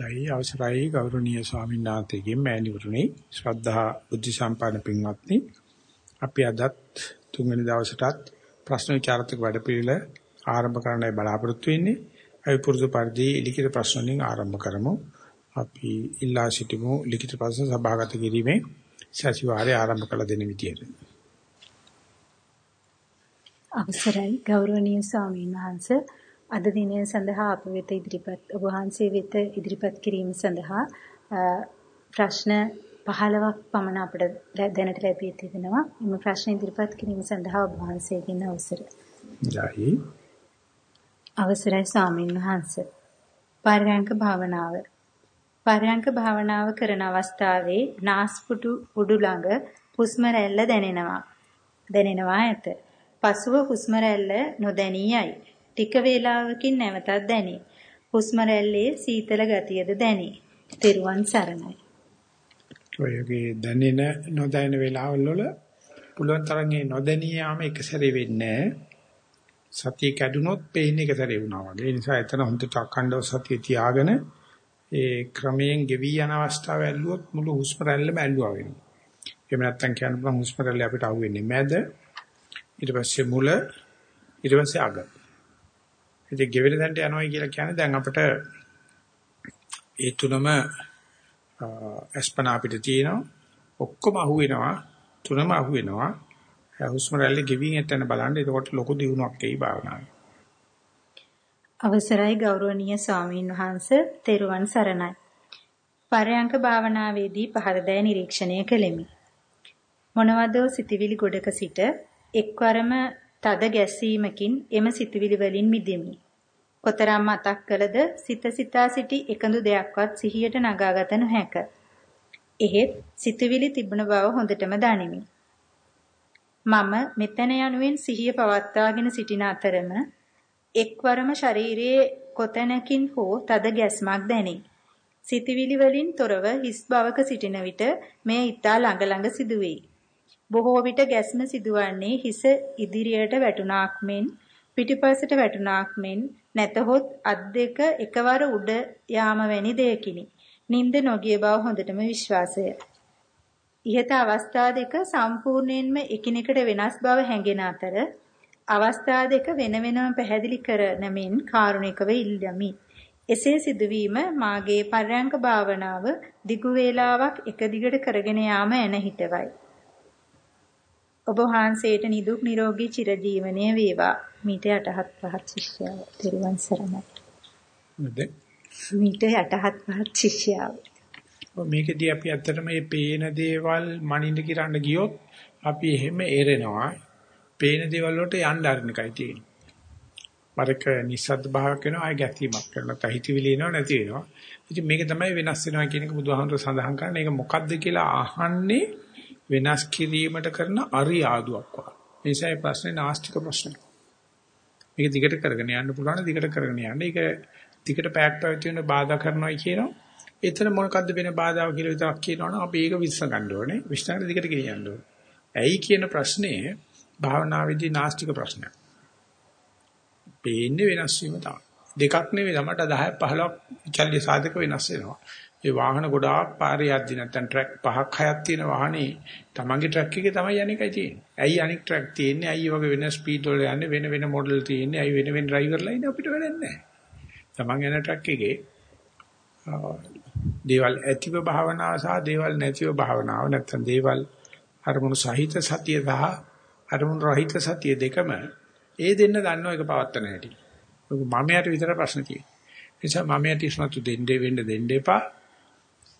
දැයි අවසරයි ගෞරවනීය ස්වාමීන් වහන්සේගෙන් මෑණිවරුනි ශ්‍රද්ධා බුද්ධ සම්පන්න පින්වත්නි අපි අදත් තුන්වෙනි දවසටත් ප්‍රශ්න විචාරත්මක වැඩපිළිවෙල ආරම්භ කරන්නයි බලාපොරොත්තු වෙන්නේ. අපි පුරුදු පරිදි ලිඛිත ප්‍රශ්න වලින් ආරම්භ කරමු. අපි ඉල්ලා සිටිමු ලිඛිත ප්‍රශ්න සභාගත කිරීමේ සතිವಾರයේ ආරම්භ කළ දෙන විදියට. අවසරයි ගෞරවනීය ස්වාමීන් වහන්සේ අද දිනය සඳහා අප වෙත ඉදිරිපත් ඔබ වහන්සේ වෙත ඉදිරිපත් කිරීම සඳහා ප්‍රශ්න 15ක් පමණ අපට දැනට ලැබී තිබෙනවා. මේ ප්‍රශ්න ඉදිරිපත් කිරීම සඳහා ඔබ වහන්සේගෙන් අවසර. ජායි. අවසරයි ස්වාමීන් වහන්සේ. පරයන්ක භාවනාව. පරයන්ක භාවනාව කරන අවස්ථාවේ නාස්පුඩු උඩු ළඟ හුස්ම රැල්ල දැනෙනවා. දැනෙනවා ඇත. පසුව හුස්ම රැල්ල නොදැනී යයි. ටික වේලාවකින් නැවතත් දැනේ. හුස්ම රැල්ලේ සීතල ගතියද දැනේ. තෙරුවන් සරණයි. ඔයගේ දැනෙන නොදැනෙන වෙලාවල් වල පුළුවන් තරම් ඒ නොදැනී යාම එක සැරේ වෙන්නේ සතිය කැඩුනොත් පේන්නේ එක සැරේ වුණා වගේ. ඒ නිසා එතන හොඳට අඛණ්ඩව සතිය තියාගෙන ඒ ක්‍රමයෙන් ගෙවි යන අවස්ථාව ඇල්ලුවොත් මුළු හුස්ම රැල්ලම ඇල්ලුවා වෙනවා. එහෙම නැත්නම් කියන්න පුළුවන් හුස්ම රැල්ල අපිට අහුවෙන්නේ මැද ඊට පස්සේ මුල ඊට පස්සේ අග. ඉතින් ගෙවෙන තැනට යනවා කියලා කියන්නේ දැන් අපිට ඒ තුනම අස්පනා අපිට තියෙනවා. ඔක්කොම අහුවෙනවා. තුනම අහුවෙනවා. හුස්ම රැල්ල ගෙවින් එතන බලන්න එතකොට ලොකු දියුණුවක් එයි භාවනාවේ. අවසරයි ගෞරවනීය ස්වාමීන් වහන්ස තෙරුවන් සරණයි. පරයන්ක භාවනාවේදී පහරදෑ නිරීක්ෂණය කෙලෙමි මොනවදෝ සිටිවිලි ගොඩක සිට එක්වරම තද ගැස්සීමකින් එම සිතුවිලි වලින් මිදෙමි. කොතරම් මතක් කළද සිත සිතා සිටි එකඳු දෙයක්වත් සිහියට නගාගත නොහැක. එහෙත් සිතුවිලි තිබුණ බව හොඳටම දනිමි. මම මෙතන යනුවෙන් සිහිය පවත්වාගෙන සිටින අතරම එක්වරම ශරීරයේ කොතැනකින් හෝ තද ගැස්මක් දැනේ. සිතවිලි වලින් තොරව හිස් බවක සිටින විට මෙය ඊටා ළඟ ළඟ සිදුවේ. බොහෝ විට ගැස්ම සිදුවන්නේ හිස ඉදිරියට වැටුණාක් මෙන් පිටිපසට වැටුණාක් මෙන් නැතහොත් අත් දෙක එකවර උඩ යාම වැනි දෙයකිනි. නිින්ද නොගිය බව හොඳටම විශ්වාසය. ইহත අවස්ථා දෙක සම්පූර්ණයෙන්ම එකිනෙකට වෙනස් බව හැඟෙන අතර අවස්ථා දෙක වෙන වෙනම පැහැදිලි කරන මෙන් කාරුණිකව ඉල්ලමි. එසේ සිදුවීම මාගේ පරයන්ක භාවනාව දිගු වේලාවක් එක දිගට කරගෙන යාම එන හිටවයි. ඔබ වහන්සේට නිදුක් නිරෝගී චිරජීවනය වේවා. මීට යටහත් පහත් ශිෂ්‍යයව. තෙරුවන් සරණයි. මීට යටහත් පහත් ශිෂ්‍යයව. මේකදී අපි ඇත්තටම මේ පේන දේවල් මනින්න කිරන්න ගියොත් අපි එහෙම එරෙනවා. පේන දේවල් වලට යන්න අරින එකයි තියෙන්නේ. මරක නිස්සද්ද භාවයක් වෙනවා ආය ගැතිමක් කරනවා. තහිතවිලි එනවා නැති වෙනවා. ඉතින් මේක තමයි වෙනස් වෙනවා කියන එක බුදුහාමුදුර සඳහන් කරන්නේ. ඒක මොකද්ද කියලා අහන්නේ වෙනස් කිරීමට කරන අරියාදුවක් වගේ. ඒ නිසා මේ ප්‍රශ්නේ නාස්තික ප්‍රශ්නයක්. මේක දිගට කරගෙන යන්න පුළුවන් දිගට කරගෙන යන්න. ඒක දිගට පැයක් පැවැත්වෙන්න බාධා කරනවා කියනවා. එතන මොනකද්ද වෙන බාධාව කියලා විතරක් කියනවනම් අපි ඒක විශ්ස ගන්න ඕනේ. විශ්සාර දිගට ගෙනියන්න ඕනේ. ඇයි කියන ප්‍රශ්නේ භාවනාවේදී නාස්තික ප්‍රශ්නයක්. පේන්නේ වෙනස් වීම තමයි. දෙකක් නෙවෙයි තමයි 10 15ක් චල්්‍ය සාධක වෙනස් වෙනවා. ඒ වාහන ගොඩාක් පාරේ යද්දි නැත්නම් ට්‍රැක් පහක් හයක් තියෙන වාහනේ තමන්ගේ ට්‍රැක් එකේ තමයි යන්නේ එකයි තියෙන්නේ. ඇයි අනික් ට්‍රැක් තියෙන්නේ? ඇයි වගේ වෙන ස්පීඩ් වල යන්නේ? වෙන වෙන මොඩල් තියෙන්නේ? ඇයි වෙන වෙන ඩ්‍රයිවර්ලා ඉන්නේ අපිට වැඩක් නැහැ. තමන් යන ට්‍රැක් එකේ දේවල් ඇතිව භාවනාව සහ දේවල් නැතිව භාවනාව නැත්නම් දේවල් අරමුණු සහිත සතිය සහ අරමුණු රහිත සතිය දෙකම ඒ දෙන්න දන්නව එක පවත්තන හැටි. මම යට විතර ප්‍රශ්න තියෙනවා. නිසා මම යට ඉස්මතු දෙන්නේ වෙන්න දෙන්න එපා.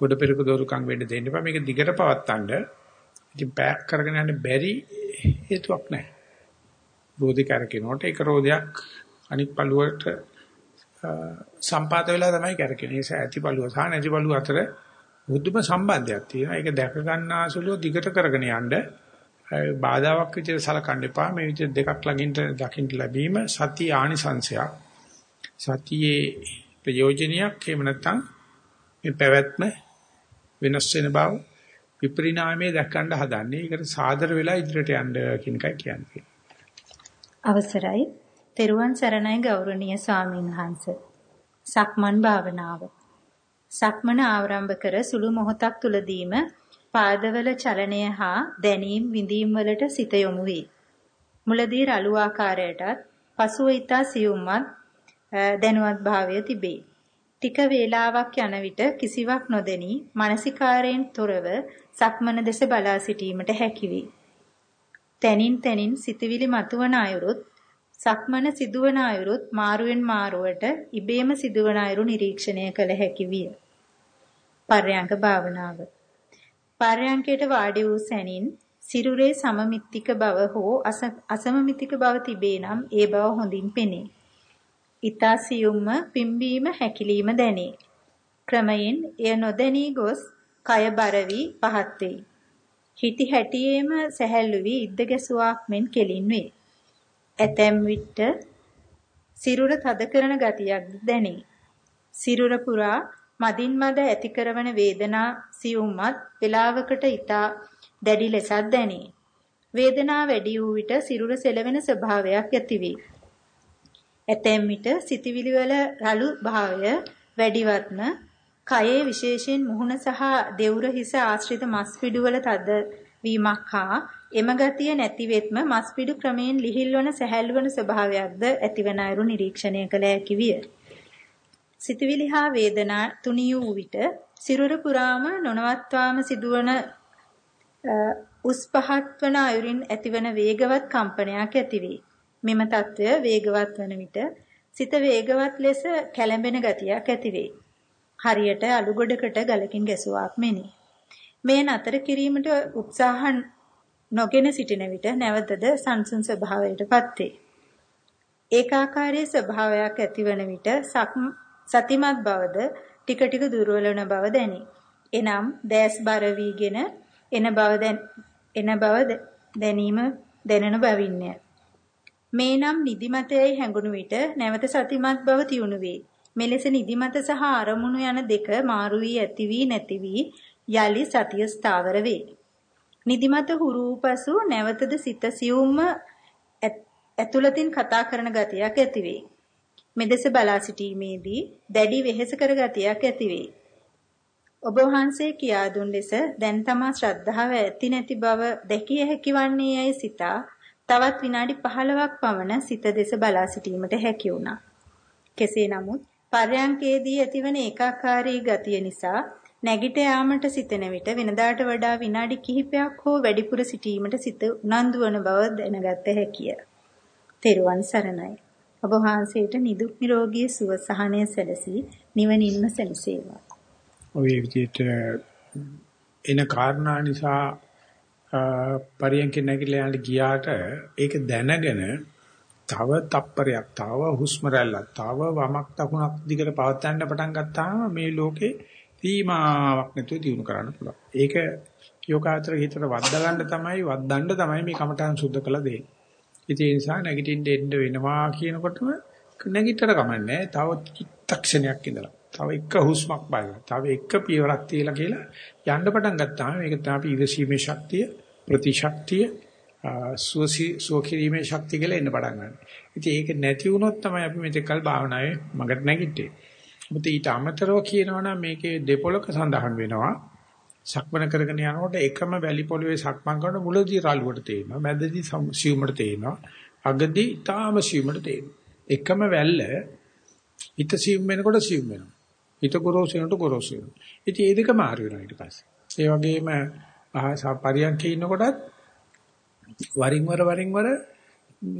ගොඩ පෙරක දෝරුකම් වෙන්න දෙන්න එපා. මේක දිගට පවත්තන්න. ඉතින් පැක් කරගෙන යන්න බැරි හේතුවක් නැහැ. රෝධි කරකිනකොට ඒක රෝධයක් අනිත් පළුවට සම්පාත වෙලා තමයි කරකිනේ. ඒ නිසා ඇති පළුව සහ නැති පළුව අතර බුද්ධම සම්බන්ධයක් තියෙනවා. ඒක දැක ගන්නාසුලුව දිගට කරගෙන යන්න බාධාවක් විදිහට සලකන්න එපා. මේ විදිහට දෙකක් ළඟින් දකින්න ලැබීම සතිය ආනිසංශයක්. සතියේ ප්‍රයෝජනයක් එහෙම නැත්නම් මේ පැවැත්ම වෙනස් වෙන බව විපරිණාමයේ දැක්කන්න හදන්නේ. ඒකට සාදර වෙලා ඉදිරියට යන්න කියන එකයි කියන්නේ. අවසරයි. තෙරුවන් සරණයි ගෞරවනීය ස්වාමීන් වහන්සේ. සක්මන් භාවනාව. සක්මන ආරම්භ කර සුළු මොහොතක් තුලදීම පාදවල චලනය හා දැනීම් විඳීම් වලට සිත යොමු වේ. මුලදී රළු ආකාරයටත් පසුව ඊතා සියුම්වත් දැනුවත් භාවය තිබේ. ටික වේලාවක් යන විට කිසිවක් නොදෙනී මානසිකාරයෙන් තොරව සක්මන දෙස බලා සිටීමට හැකිවේ. තනින් තනින් සිතවිලි මතුවන අයුරුත් සක්මන සිදුවන අයුරුත් මාරුවෙන් මාරුවට ඉබේම සිදුවන අයුරු නිරීක්ෂණය කළ හැකි විය. පර්යංක භාවනාව. පර්යංකයට වාඩි වූ සැනින් සිරුරේ සමමිත්තික බව හෝ අසමමිත්තික බව තිබේ නම් ඒ බව හොඳින් පෙනේ. ඊතා සියුම්ම පිම්බීම හැකිලිම දැනේ. ක්‍රමයෙන් එය නොදැනී ගොස් කය බර වී පහත් වෙයි. හිටි හැටියේම සැහැල්ලු වී ඉද්ද ගැසුවාක් මෙන් කෙලින් වේ. ඇතැම් විට සිරුර තද කරන ගතියක් දැනේ. සිරුර පුරා මදින් මද ඇති කරවන වේදනා සියුම්මත් වේලාවකට ඊතා දැඩි ලෙසත් දැනේ. වේදනාව වැඩි වූ විට සිරුර සෙලවෙන ස්වභාවයක් ඇතිවේ. ඇතැම් විට සිතවිලි වල රළු භාවය වැඩිවත්ම කයේ විශේෂයෙන් මුහුණ සහ දෙවුර හිස ආශ්‍රිත මස් පිඩු වල තද වීමක් හා එම ගතිය නැති වෙත්ම මස් පිඩු ක්‍රමයෙන් ලිහිල් වන සැහැල්ලු වන ස්වභාවයක්ද ඇතිවන අයුරු නිරීක්ෂණය කළ හැකි විය. සිතවිලි හා වේදනා තුනී වූ විට සිරුර පුරාම නොනවත්වාම සිදුවන උස් පහත් වන අයුරින් ඇතිවන වේගවත් කම්පනයක් ඇතිවේ. මෙම తত্ত্বය වේගවත් වන විට සිත වේගවත් ලෙස කැළඹෙන ගතියක් ඇතිවේ. හරියට අලු ගොඩකට ගලකින් ගැසුවාක් මෙනි. මේ නතර කිරීමට උත්සාහ නොගෙන සිටින විට නැවතද සංසුන් ස්වභාවයටපත් වේ. ඒකාකාරී ස්වභාවයක් ඇතිවන විට සතිමත් බවද ටික ටික දුර්වලන බව දැනේ. එනම් දැස් බර වීගෙන එන බව එන බව දැනීම දැනෙන බවින්ය. මේ නම් නිදිමතයයි හැඟුණු විට නැවත සතිමත් බව තියුණු වේ. මෙලෙස නිදිමත සහ අරමුණු යන දෙක මාරු වී ඇති වී නැති වී යලි සතිය ස්ථාවර වේ. නිදිමත හුරු පසු නැවතද සිත සියුම්ම ඇතුළතින් කතා කරන ගතියක් ඇති වේ. මෙදෙස බලා සිටීමේදී දැඩි වෙහෙස කර ගතියක් ඇති වේ. ඔබ වහන්සේ කියා දුන් ලෙස දැන් තමා ශ්‍රද්ධාව ඇති නැති බව දැකිය හැකි වන්නේ යයි සිතා තවත් විනාඩි 15ක් පමණ සිත දෙස බලා සිටීමට හැකි වුණා. කෙසේ නමුත් පර්යංකේදී ඇතිවන ඒකාකාරී ගතිය නිසා නැගිට යාමට සිතන විට වෙනදාට වඩා විනාඩි කිහිපයක් හෝ වැඩිපුර සිටීමට සිත උනන්දු වන බව දැනගත හැකිය. තෙරුවන් සරණයි. ඔබ වහන්සේට නිදුක් නිරෝගී සුව සහනය සැලසී නිවනින්ම සැලසේවා. ඔය විදිහට එන කාරණා නිසා පරියන්ක නැගිලා යන්න ගියාට ඒක දැනගෙන තව තප්පරයක් තව හුස්ම රැල්ලක් තව වමක් දකුණක් දිගට පවත්වන්න පටන් ගත්තාම මේ ලෝකේ සීමාවක් නැතුව දිනු කරන්න පුළුවන්. ඒක යෝගාචර හිතට වද්දා ගන්න තමයි වද්දන්න තමයි මේ කමඨාන් සුද්ධ කළ දෙන්නේ. ඉතින් ඒ නිසා නැගිටින්න එන්න වෙනවා කියනකොටම නැගිටතර කමන්නේ. තව චිත්තක්ෂණයක් ඉඳලා. තව එක හුස්මක් බලලා. තව එක පියවරක් තියලා කියලා යන්න පටන් ගත්තාම මේක තමයි ඉවසීමේ ශක්තිය, ප්‍රතිශක්තිය සුවසි සුවකිරීමේ ශක්තිය කියලා එන්න පටන් ගන්නවා. ඉතින් ඒක නැති වුණොත් තමයි අපි මෙතෙක් කල් භාවනාවේ මගට නැගිටින්නේ. මොකද ඊට අමතරව කියනවනම් මේකේ දෙපොලක සඳහන් වෙනවා. සක්මන කරගෙන යනකොට එකම වැලි පොළවේ සක්මන් කරන මුලදී රළුවට තේනවා. මැදදී සියුමට තේනවා. අගදී ඊටාම සියුමට තේනවා. එකම වැල්ල හිත සියුම් වෙනකොට සියුම් වෙනවා. හිත ගොරෝසු වෙනකොට ගොරෝසු වෙනවා. ඉතින් ඒ දෙක මාරු වෙනවා ඊට පස්සේ. ඒ වගේම පරියන්කේ ඉන්නකොටත් වරින් වර වරින් වර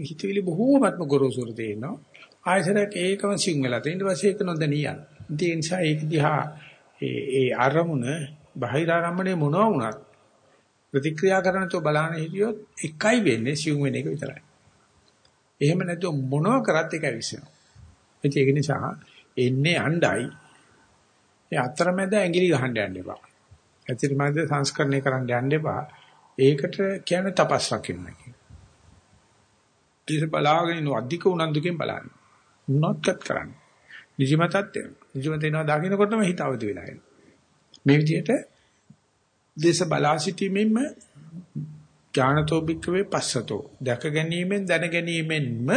හිතවිලි බොහෝමත්ම ගොරෝසුර තේිනවා. ආයසරයක් ඒකම සිං වෙලා තියෙන ඊට පස්සේ ඒක නොදැනී යන. ඒ නිසා ඒක දිහා ඒ ඒ අරමුණ බාහිර ආරම්භනේ මොනවා වුණත් ප්‍රතික්‍රියා කරන තෝ බලන්න හිටියොත් එකයි වෙන්නේ සිං වෙන එක විතරයි. එහෙම නැත්නම් මොනවා කරත් එකයි විශ්වෙනවා. ඒක නිසා එන්නේ අණ්ඩයි. ඒ අතරමැද ඇඟිලි ගහන්න යන්න එපා. ඇත්තටම සංස්කරණය කරන්න යන්න එපා. ඒකට කියන්නේ තපස් රකින්න කියන. ඊට බලාගෙන ඉන්න අධික උනන්දුකින් බලන්න. උනත්කත් කරන්න. නිදිමතත් එනවා. නිදිමත එනවා දකින්නකොටම හිත අවදි වෙලා එනවා. මේ විදිහට දේශ බලා සිටීමෙන්ම ඥානතෝ භික්කවේ පස්සතෝ දැක ගැනීමෙන් දැන ගැනීමෙන්ම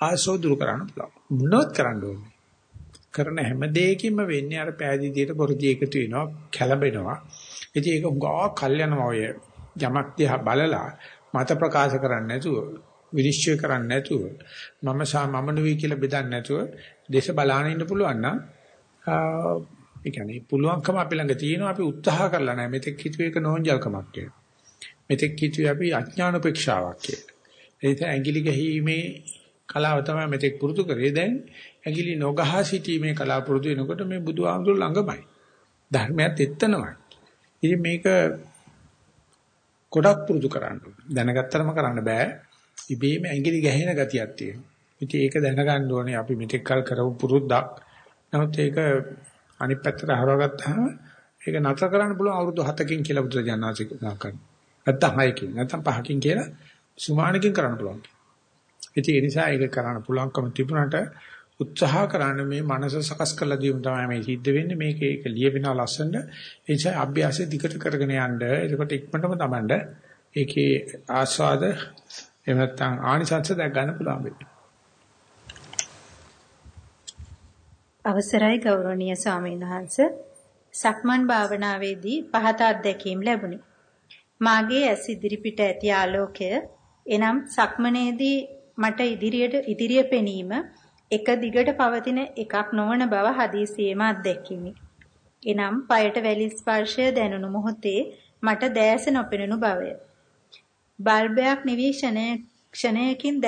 ආසෝ දුරු කරන්න පුළුවන්. මොනවත් කරන්න ඕනේ. කරන හැම දෙයකින්ම වෙන්නේ අර පෑදීදියට බොරදී එකතු වෙනවා, කැළඹෙනවා. ඉතින් ඒක උගා කල් යනවා ඔය යමක් දිහා බලලා මත ප්‍රකාශ කරන්නේ නැතුව, විනිශ්චය කරන්නේ නැතුව, මම සා මම නෙවෙයි කියලා බෙදන්නේ නැතුව දේශ බලාන ඉන්න පුළුවන් නම් ඒ කියන්නේ පුළුවන්කම අපි ළඟ තියෙනවා අපි උත්සාහ කරලා නැහැ. මෙතෙක් හිතුවේ ඒක නෝන්ජල්කමක් කියලා. මෙතෙක් හිතුවේ අපි අඥානපේක්ෂාවක් කියලා. ඒ නිසා ඇඟිලි ගැහිීමේ කලාව තමයි මෙතෙක් පුරුදු කරේ. දැන් ඇඟිලි නොගහ සිටීමේ කලාව පුරුදු වෙනකොට මේ බුදුහාමුදුරු ළඟමයි. ධර්මයත් එත්තනමයි. ඉතින් මේක ගොඩක් පුරුදු කරන්න දැනගත්තරම කරන්න බෑ. ඉබේම ඇඟිලි ගැහෙන ගතියක් තියෙනවා. ඉතින් ඒක දැනගන්න ඕනේ අපි මෙතෙක් කල් කරපු පුරුද්දක්. නමුත් ඒක අනිත් පැත්තට හරවගත්තාම ඒක නතර කරන්න පුළුවන් අවුරුදු 7කින් කියලා බුදුරජාණන්සේ කරනවා. නැත්තම් 6කින් නැත්තම් 5කින් කියලා සුමානකින් කරන්න පුළුවන්. ඉතින් ඒ නිසා ඒක කරන්න පුළුවන්කම තිබුණාට උත්සාහ කරන්න මේ මනස සකස් කරලා දීම තමයි මේ සිද්ධ වෙන්නේ මේක ඒක ලියවෙනා ලස්සනට ඒ නිසා අභ්‍යාසය දිගට කරගෙන යන්න එතකොට ඉක්මනටම තමන්ට ඒකේ ආස්වාද එහෙම නැත්නම් ආනිසංස දැක් ගන්න පුළුවන් වෙයි. අවසරයි ගෞරවනීය ස්වාමීන් වහන්ස සක්මන් භාවනාවේදී පහත අත්දැකීම් ලැබුණි. මාගේ ඇස් ඉදිරිපිට ඇති ආලෝකය එනම් සක්මනේදී මට ඉදිරියට ඉදිරිය පෙනීම එක දිගට පවතින එකක් නොවන බව හදිසියෙම අත්දැකිමි. එනම් পায়ට වැලි ස්පර්ශය දැනුණු මොහොතේ මට දැස නොපෙනුණු බවය. බල්බයක් නිවීක්ෂණය ක්ෂණයකින්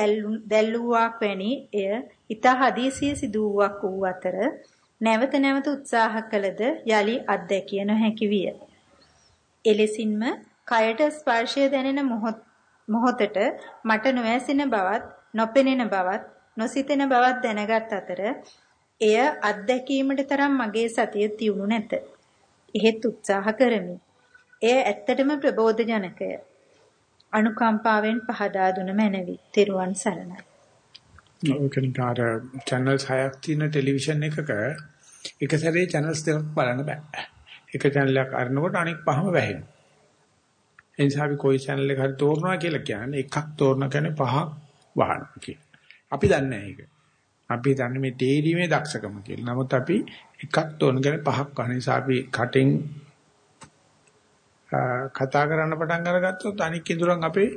දැල්ලුවාක් වැනි එය ඊට හදිසිය සිදුවක් වූ අතර නැවත නැවත උත්සාහ කළද යලි අත්දැකිය නොහැකි විය. එලෙසින්ම කයට ස්පර්ශය දැනෙන මොහොතට මට නොඇසෙන බවත් නොපෙනෙන බවත් නොසිතෙන බවක් දැනගත් අතර එය අත්දැකීමට තරම් මගේ සතිය තියුණු නැත. එහෙත් උත්සාහ කරමි. එය ඇත්තටම ප්‍රබෝධජනකය. අනුකම්පාවෙන් පහදා දුන මැනවි. තෙරුවන් සරණයි. ඔකනිකාර channels හයක් තියෙන ටෙලිවිෂන් එකක එක සැරේ channels දෙකක් බලන්න බෑ. එක channel එකක් අරනකොට අනෙක් පහම වැහෙනවා. ඒ නිසා අපි කොයි channel එක හරි තෝරනවා කියලා කියන්නේ එකක් තෝරන කෙනේ පහක් වහනවා කියලා. අපි දන්නේ නැහැ ඒක. අපි දන්නේ මේ තේරීමේ දක්ෂකම කියලා. නමුත් අපි එකක් තෝරන කෙනේ පහක් වහන නිසා අපි කටෙන් කතා කරන්න පටන් අරගත්තොත් අනික් ඉදurang අපේ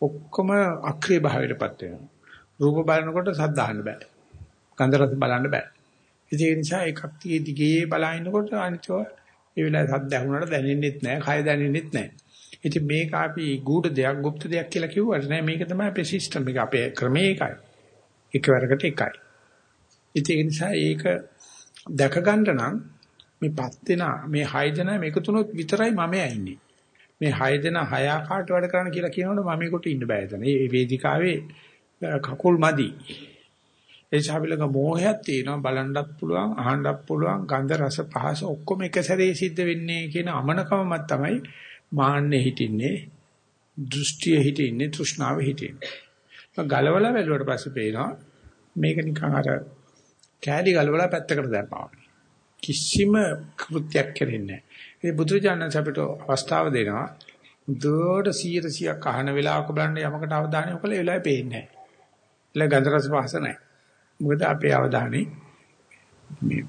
ඔක්කොම අක්‍රිය භාවයටපත් වෙනවා. රූප බලනකොට සද්ද අහන්න බෑ. ගන්ධ රස බලන්න බෑ. ඒ නිසා එකක් තියේ දිගේ බලනකොට අනිතව ඒ වෙලාවේ සද්ද ඇහුනට දැනෙන්නෙත් නෑ, කය දැනෙන්නෙත් නෑ. ඉතින් මේක අපි ගුඩ දෙයක්, গুপ্ত දෙයක් කියලා කිව්වට නෑ මේක තමයි අපේ සිස්ටම් එක, අපේ ක්‍රමේ එකයි. එකවරකට එකයි. ඉතින් ඒ නිසා ඒක දැක ගන්න නම් මේ පස් දෙනා මේ හය දෙනා මේක තුනොත් විතරයි මම ඇන්නේ. මේ හය දෙනා හය ආකාරයට වැඩ කරන්න කියලා කියනකොට මම ඒකට ඉන්න බෑ එතන. මේ වේදිකාවේ කකුල් මදි. ඒ ශාබිලක මෝහයක් තියෙනවා බලන්නත් පුළුවන් අහන්නත් පුළුවන් ගන්ධ රස පහස ඔක්කොම එක සැරේ සිද්ධ වෙන්නේ කියන අමනකමක් තමයි මාන්නේ හිටින්නේ දෘෂ්ටිය හිටින්නේ තෘෂ්ණාව හිටින්නේ. ගලවලා බැලුවට පස්සේ පේනවා මේක නිකන් අර කෑලි ගලවලා පැත්තකට දැම්මා. කිසිම කෘත්‍යයක් කරෙන්නේ නැහැ. ඒ බුදුරජාණන් අපිට අවස්ථාව දෙනවා. දුවට 100ක් අහන වෙලාවක බලන්න යමකට අවධානය යොමු කළේ ඒ වෙලාවේ පේන්නේ නැහැ. එළ ගන්ධ රස පහස නැහැ. මොකද අපේ අවධානය මේ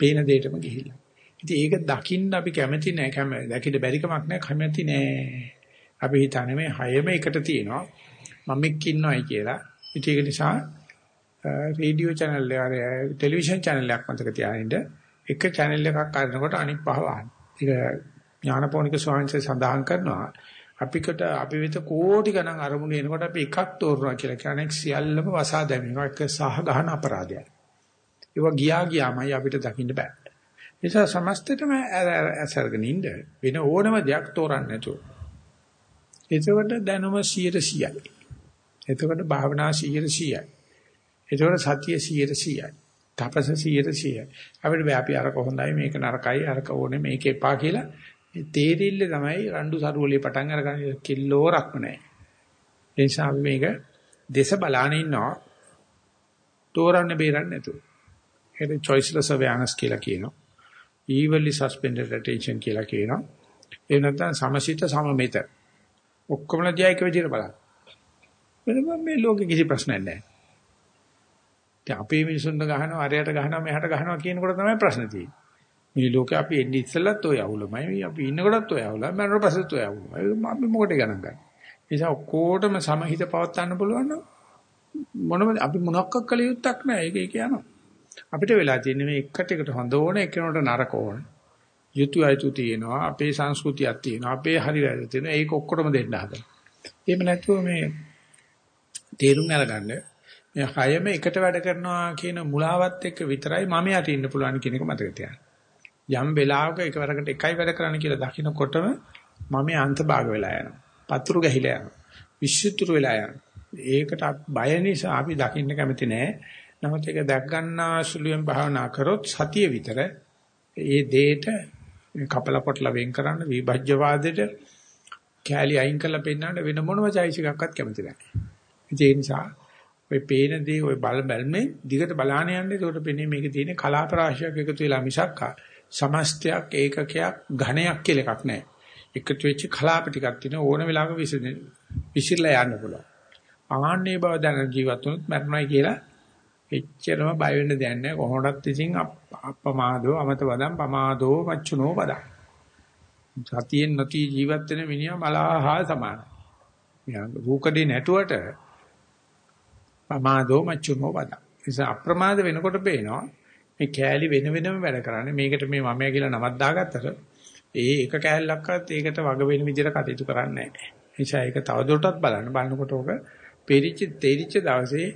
පේන දෙයටම ගිහිල්ලා. ඉතින් ඒක දකින්න අපි කැමති නැහැ. කැම දැකිට බැරි කමක් නැහැ. කැමති නැහැ. අපි හිතන්නේ මේ හයම එකට තියෙනවා. මම එක්ක ඉන්නවයි කියලා. ඉතින් ඒක නිසා රේඩියෝ channel එක ටෙලිවිෂන් channel එකක් මතක තියාගන්න එක channel එකක් අරනකොට අනිත් පහ වහන්න. ඒක ඥානපෝනික ස්වාමීන් වහන්සේ සඳහන් කරනවා අපිකට අපි වෙත කෝටි ගණන් අරමුණු එනකොට අපි එකක් තෝරනවා කියලා කියන්නේ සියල්ලම වසා දැමීමක් එක සහ ගහන අපරාධයක්. ඒවා ගියා ගියාමයි අපිට දකින්න බෑ. ඒ නිසා සමස්තෙටම ඇසර්ගෙන ඉන්න වෙන ඕනම දෙයක් තෝරන්න නැතුව. එතකොට දැනුම 100%යි. එතකොට භාවනා 100%යි. එතකොට සතිය 100%යි. තපස 100%යි. අපිට බෑ අපි අරක හොඳයි මේක නරකයි අරක ඕනේ මේක එපා කියලා තේරිල්ල තමයි රණ්ඩු සරුවලිය පටන් අරගන්න කිල්ලෝරක්ම නැහැ. ඒ නිසා අපි මේක දේශ බලාන ඉන්නවා තෝරන්න බේරන්න නැතුව. ඒක choiceless awareness කියලා කියනවා. evenly suspended attention කියලා කියනවා. ඒ නැත්නම් සමසිත සමමිත. ඔක්කොමලා දිහා එක විදිහට බලන්න. වෙනම මේ ලෝකෙ කිසි ප්‍රශ්නයක් නැහැ. ඉතින් අපේ මිනිසුන්ට ගහනවා අරයට ගහනවා මෙහාට ගහනවා කියනකොට තමයි ප්‍රශ්න තියෙන්නේ. මේ ලෝකේ අපි එන්නේ ඉස්සෙල්ලත් ඔය අවුලමයි අපි ඉන්නකොටත් ඔය අවුලයි මරණ පස්සෙත් ඔය අවුලයි අපි මොකටද ගණන් ගන්නේ. ඒ නිසා ඔක්කොටම සමහිත පවත්වන්න පුළුවන් නම් මොනම අපි මොනක්ක කළ යුත්තක් නැහැ. ඒක ඒක යනවා. අපිට වෙලා තියෙන්නේ මේ එකට එකට හොඳ ඕන එකිනෙකට නරක ඕන. යුතු අයතු තියෙනවා අපේ සංස්කෘතියක් තියෙනවා අපේ හරි වැරදි තියෙනවා ඒක ඔක්කොටම දෙන්න හදනවා. එහෙම නැතුව මේ තේරුම් අරගන්න මේ හයම එකට වැඩ කරනවා කියන මුලාවත් එක්ක විතරයි මම යට ඉන්න පුළුවන් කියන එක මතක තියාගන්න. යම් වෙලාවක එකවරකට එකයි වැඩ කරන්න කියලා දකින්නකොටම මම අන්තභාග වෙලා යනවා. පතුරු ගහිලා යනවා. විශ්ුතුරු වෙලා යනවා. ඒකට බය නිසා අපි දකින්න කැමති නෑ. නමුත් ඒක දැක් ගන්නා සුළුයෙන් භාවනා කරොත් සතිය විතර ඒ දෙයට කපල පොට්ල වෙන් කරන්න විභජ්‍යවාදෙට කැලි අයින් කරලා පෙන්නන්න වෙන මොනම චෛසිකක්වත් කැමති නැහැ. ඒ නිසා ඔය පේන දේ ඔය බල බැල්මේ දිගට බලාන යන්නේ ඒකට පෙනේ මේකේ තියෙන කලාප රාශියක් එකතු වෙලා මිසක් සමස්තයක් ඒකකයක් ඝණයක් කියලා එකක් නැහැ. එකතු වෙච්ච කලාප ටිකක් තියෙන ඕන වෙලාවක විසිරලා යන්න පුළුවන්. ආන්නේ බව දැන ජීවත් වුණොත් මරණයි කියලා එච්චරම බය වෙන්න දෙයක් නැහැ. කොහොමදත් ඉතින් අප්පමාදෝ අමත වදම් පමාදෝ මච්චුනෝ වදම්. සතියෙන් නැති ජීවත් වෙන මිනිහා මලහා සමානයි. මියා රූකඩේ නැටුවට පමාදෝ මච්චුනෝ වදම්. නිසා අප්‍රමාද වෙනකොට පේනවා මේ කෑලි වෙන වෙනම වැඩ කරන්නේ. මේකට මේ මමයා කියලා නමක් දාගත්තට ඒ එක කෑල්ලක්වත් ඒකට වග වෙන විදිහට කටයුතු කරන්නේ නැහැ. නිසා ඒක තවදුරටත් බලන්න. බලනකොට ඕක පෙරිච්ච තේරිච්ච දවසේ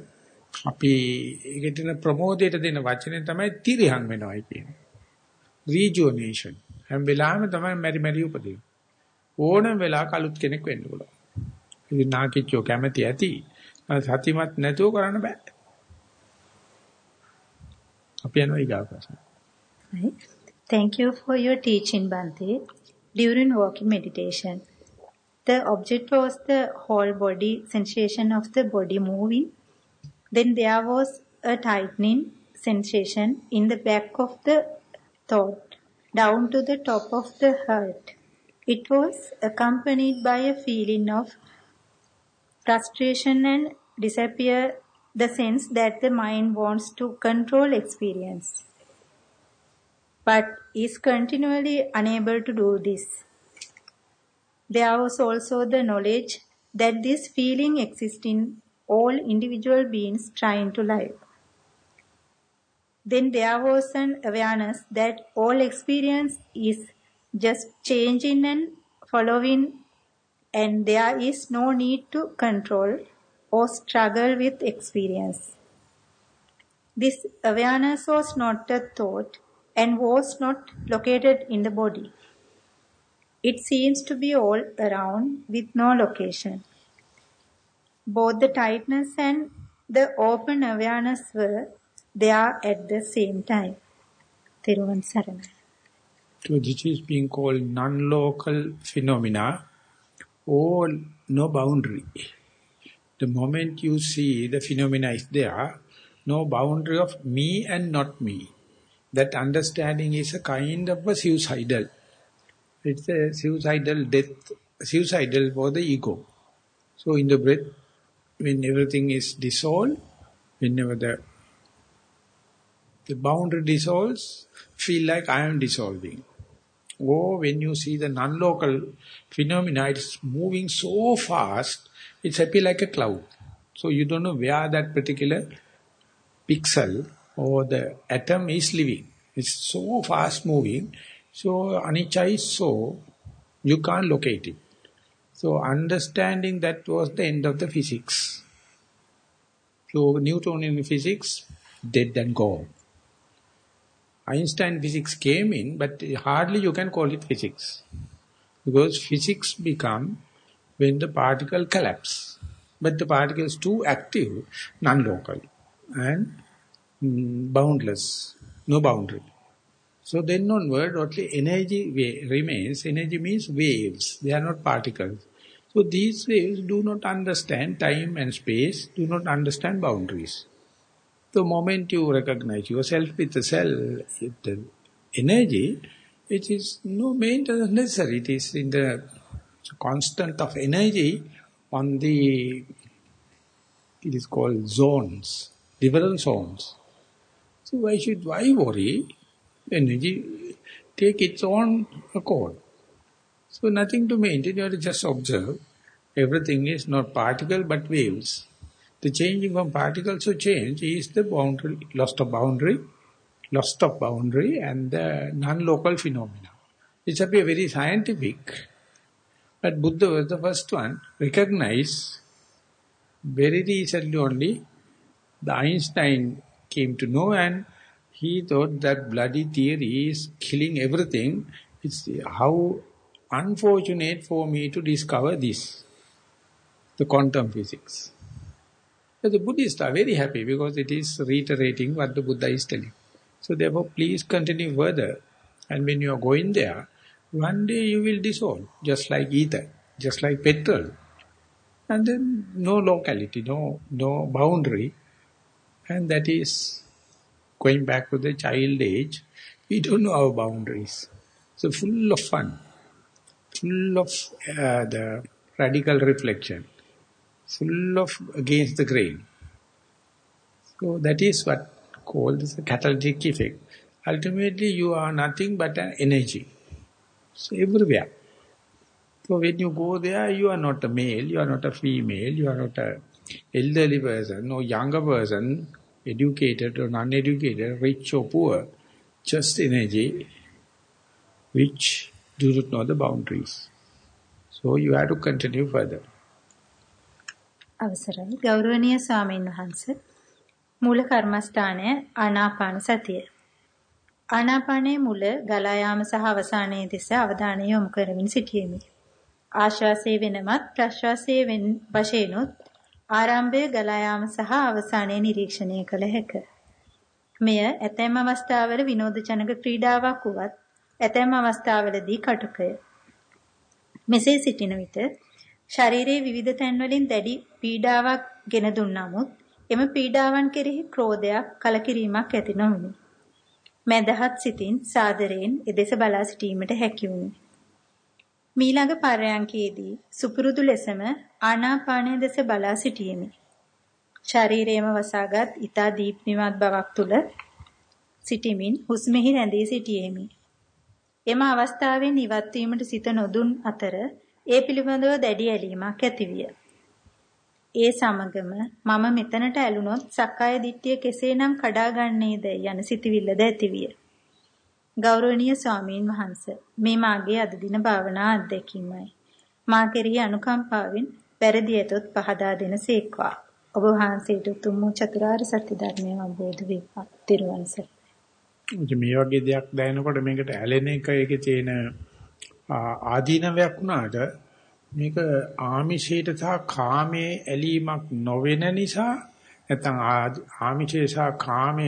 අපි ඒකට ප්‍රමෝදයට දෙන වචනේ තමයි තිරිහන් වෙනවයි කියන්නේ. රීජුවනේෂන්. හැම වෙලාවෙම තමයි මෙරි මෙරි උපදින. ඕනම වෙලාවක අලුත් කෙනෙක් වෙන්න පුළුවන්. ඉතින් නාකිච්චෝ කැමැති ඇති. සතිමත් නැතුව කරන්න බෑ. අපි යනවා ඊගා ප්‍රශ්න. Thank you for your teaching, Bante. During walking meditation, the object was the whole body sensation of the body moving Then there was a tightening sensation in the back of the throat, down to the top of the heart. It was accompanied by a feeling of frustration and disappear the sense that the mind wants to control experience, but is continually unable to do this. There was also the knowledge that this feeling exists in all individual beings trying to live. Then there was an awareness that all experience is just changing and following, and there is no need to control or struggle with experience. This awareness was not a thought and was not located in the body. It seems to be all around with no location. Both the tightness and the open awareness were there at the same time. Thiruvan Sarana. So this is being called non-local phenomena or no boundary. The moment you see the phenomena is there, no boundary of me and not me. That understanding is a kind of a suicidal. It's a suicidal death, suicidal for the ego. So in the breath, when everything is dissolved, whenever the the boundary dissolves, feel like I am dissolving. Or when you see the non-local phenomena, it's moving so fast, it's happy like a cloud. So you don't know where that particular pixel or the atom is living. It's so fast moving. So anicca is so, you can't locate it. So understanding that was the end of the physics. So Newtonian physics, dead and gone. Einstein physics came in, but hardly you can call it physics. Because physics become when the particle collapse. But the particle is too active, non-local, and mm, boundless, no boundary. So then onward, only energy remains. Energy means waves. They are not particles. So these waves do not understand time and space, do not understand boundaries. The moment you recognize yourself with the cell, the energy, it is no maintenance necessary. It is in the constant of energy on the, it is called zones. different zones. So why should why worry? Energy take its own accord. So nothing to maintain, you to just observe. Everything is not particle but waves. The changing from particles to change is the boundary, lost of boundary, lost of boundary and the non-local phenomena. it It's a very scientific, but Buddha was the first one, recognize very recently only the Einstein came to know and he thought that bloody theory is killing everything. It's how unfortunate for me to discover this, the quantum physics. But the Buddhists are very happy because it is reiterating what the Buddha is telling. So therefore, please continue further. And when you are going there, one day you will dissolve, just like ether, just like petrol. And then no locality, no, no boundary. And that is going back to the child age. We don't know our boundaries. So full of fun, full of uh, the radical reflection, full of against the grain. So that is what called the catalytic effect. Ultimately, you are nothing but an energy So everywhere. So when you go there, you are not a male, you are not a female, you are not a elderly person, or younger person, educated or non-educated, rich or poor, just energy which do not know the boundaries. So you have to continue further. අවසරයි ගෞරවනීය ස්වාමීන් වහන්සේ මූල කර්මස්ථානය ආනාපාන සතිය. ආනාපානයේ මුල ගලා යාම සහ අවසානයේ දෙස අවධානය යොමු කරමින් සිටියෙමි. ආශ්වාසයේ වෙනමත් ප්‍රශ්වාසයේ වෙන වශයෙන්ුත් ආරම්භය ගලා යාම සහ අවසානයේ නිරීක්ෂණය කළ හැකිය. මෙය ඇතැම් අවස්ථාවල විනෝදජනක ක්‍රීඩාවක් වුවත් ඇතැම් අවස්ථාවලදී කටුකය. මෙසේ සිටින විට ශරීරයේ විවිධ තැන්වලින් දැඩි පීඩාවක් ගෙන දුන් නමුත් එම පීඩාවන් කෙරෙහි ක්‍රෝධයක් කලකිරීමක් ඇති නොවිනි. මැදහත් සිතින් සාදරයෙන් එදෙස බලා සිටීමට හැකි වුණි. මීළඟ පරයන්කේදී සුපුරුදු ලෙසම ආනාපානය දෙස බලා සිටියෙමි. ශරීරයේම වසාගත් ඊතා දීප්තිමත් බවක් තුල සිටිමින් හුස්මෙහි රැඳී සිටියෙමි. එම අවස්ථාවෙන් ඉවත් වීමට සිත නොදුන් අතර ඒ පිළිබඳව දැඩි ඇලීමක් ඇතිවිය. ඒ සමගම මම මෙතනට ඇලුනොත් සක්කාය දිට්ඨිය කෙසේනම් කඩාගන්නේද යන සිතවිල්ලද ඇතිවිය. ගෞරවනීය ස්වාමීන් වහන්ස මේ මාගේ අද දින භාවනා අත්දැකීමයි. මා කෙරෙහි අනුකම්පාවෙන් වැරදි ඇතොත් පහදා දෙන සේක්වා. ඔබ වහන්සේට උතුම් චතුරාර්ය සත්‍ය ධර්මය අවබෝධ වේවා. ත්‍රිවන් මේ වගේ දෙයක් දැනනකොට මේකට ඇලෙන එක ඒකේ තියෙන ආදීනවයක් වුණාට මේක ආමිෂයට සහ කාමයේ ඇලීමක් නොවෙන නිසා නැත්නම් ආමිෂය සහ කාමය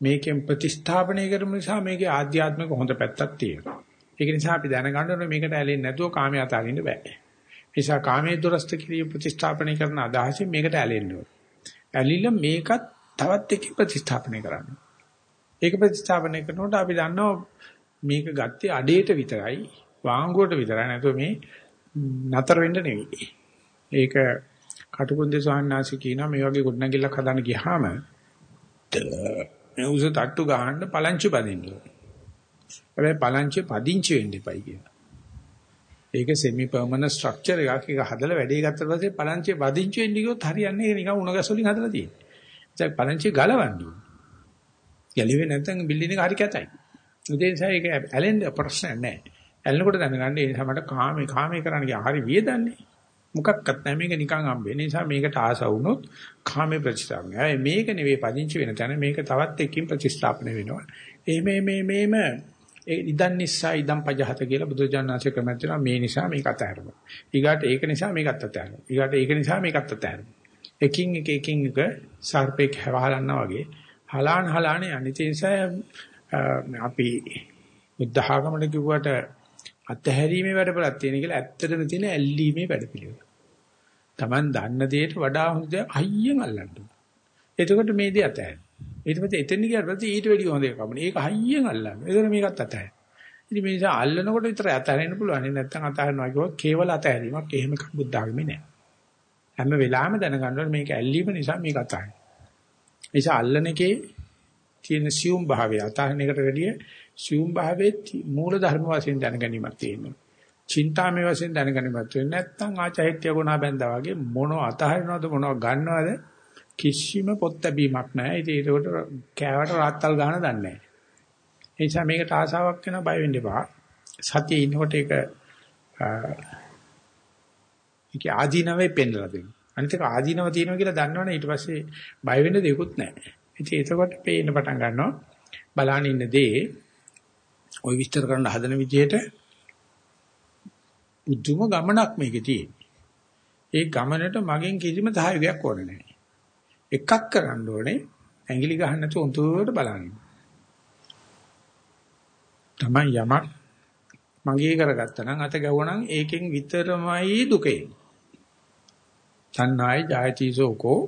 මේකෙන් ප්‍රතිස්ථාපනය කරන නිසා මේකේ ආධ්‍යාත්මික හොඳ පැත්තක් තියෙනවා. ඒක නිසා අපි දැනගන්න ඕනේ මේකට ඇලෙන්නේ නැතුව කාමයේ අතාරින්න බෑ. නිසා කාමයේ දුරස්ත කිරීම ප්‍රතිස්ථාපනය කරන අදහසින් මේකට ඇලෙන්න ඕනේ. ඇලිලා මේකත් තවත් එකකින් ප්‍රතිස්ථාපනය කරන්න. ඒක ප්‍රතිස්ථාපනය කරනකොට අපි දන්නවා මේක ගත්තේ අඩේට විතරයි වාංගුවට විතරයි නැතුව මේ නතර වෙන්න නෙවෙයි. ඒක කටුකුන්දේ ස්වාමීන් වහන්සේ කියනවා මේ වගේ ගොඩනැගිල්ලක් හදන්න ගියාම මේ උස තට්ටු ගහන්න පලංචි පදින්න ඕනේ. හැබැයි පලංචි පදිංචි වෙන්න එපයි කියනවා. ඒක සෙමි පර්මනන්ට් ස්ට්‍රක්චර් එකක් ඒක හදලා වැඩේ ගත්තට පස්සේ පලංචි පදිංචි වෙන්න ගියොත් හරියන්නේ ඒක නිකන් උණ ගැස් වලින් හදලා තියෙන්නේ. ඒක පලංචි ගලවන්න ඕනේ. ගැලෙන්නේ නැත්නම් බිල්ඩින් එක හරි කැතයි. ඒ නිසා ඒක ඇලෙන්න ප්‍රශ්න නැහැ. ඇලෙනකොට දැනගන්න ඒ නිසා මට කාමේ කාමේ කරන්න ගියා හරි වියදන්නේ. මොකක්වත් නැහැ මේක නිකන් හම්බෙන්නේ. නිසා මේකට ආස වුණොත් කාමේ ප්‍රතිස්ථාපනය. හැබැයි මේක නෙවෙයි පදිංචි වෙන තැන මේක තවත් එකකින් ප්‍රතිස්ථාපනය වෙනවා. ඒ මේ මේ මේම ඒ ඉදන් නිසා ඉදන් පජහත කියලා බුදුජානනාංශ ක්‍රමයක් තියෙනවා මේ නිසා මේක අතහැරෙනවා. ඊගාට ඒක නිසා මේකත් අතහැරෙනවා. ඊගාට ඒක නිසා මේකත් අතහැරෙනවා. එකින් එක එකින් එක සර්පෙක් හැවහලන්නා වගේ හලාන හලාන යන්නේ. ඒ නිසා අපි බුද්ධ ආගමන කිව්වට අත්හැරීමේ වැඩපලක් තියෙන කියලා ඇත්තටම තියෙන ඇල්ලීමේ වැඩපිළිවෙල. Taman දන්න දෙයට වඩා හොඳ දෙයක් හයියෙන් අල්ලන්න ඕන. එතකොට මේ දේ අතහැරෙන. ඊට පස්සේ එතෙන් ගියාට පස්සේ ඊට වැඩිය හොඳ එකක් අපනේ. ඒක හයියෙන් අල්ලන්න. එතකොට මේකත් අතහැරෙන. ඉතින් මේ නිසා අල්ලනකොට විතර අතහැරෙන්න පුළුවන්. නැත්නම් අතහැරනවා කිව්වොත් කේවල අතහැරීමක් එහෙම එකක් බුද්ධ ආගමේ නැහැ. හැම වෙලාවෙම දැනගන්න ඕනේ මේක ඇල්ලීම නිසා මේක අතහැරෙන. නිසා අල්ලන එකේ තියෙන සියුම් භාවය අතහන එකට වැඩිය සියුම් භාවයේ මූල ධර්ම වශයෙන් දැනගැනීමක් තියෙනවා. චින්තාමය වශයෙන් දැනගැනීමක් තියෙන නැත්නම් ආචෛත්‍ය ගුණා බැඳා වගේ මොනව අතහරිනවද මොනව ගන්නවද කිසිම පොත් ලැබීමක් නැහැ. ඉතින් ඒකට කෑවට රාත්තල් ගන්න දන්නේ නැහැ. ඒ නිසා මේකට ආසාවක් වෙන බය වෙන්න එපා. සතියේ ඉන්නකොට ඒක ඒක ආදීනවේ පෙන්නලා දෙනවා. අනිත් එක ආදීනව තියෙනවා කියලා දන්නවනේ ඊට පස්සේ බය වෙන්න දෙයක්වත් නැහැ. ඉතින් එතකොට පේන්න පටන් ගන්නවා. බලන්න ඉන්න දේ ওই විස්තර කරන්න හදන විදිහට උතුම ගමනක් මේකේ තියෙන්නේ. ඒ ගමනට මගෙන් කිසිම සහයෝගයක් ඕනේ නැහැ. එකක් කරන්න ඕනේ ඇඟිලි ගහන්න නැතුව උන්තුවට බලන්න. තමයි යමක් මගේ කරගත්තා නම් අත ගැවුණනම් ඒකෙන් විතරමයි දුකේ. තණ්හායි ජායතිසෝකෝ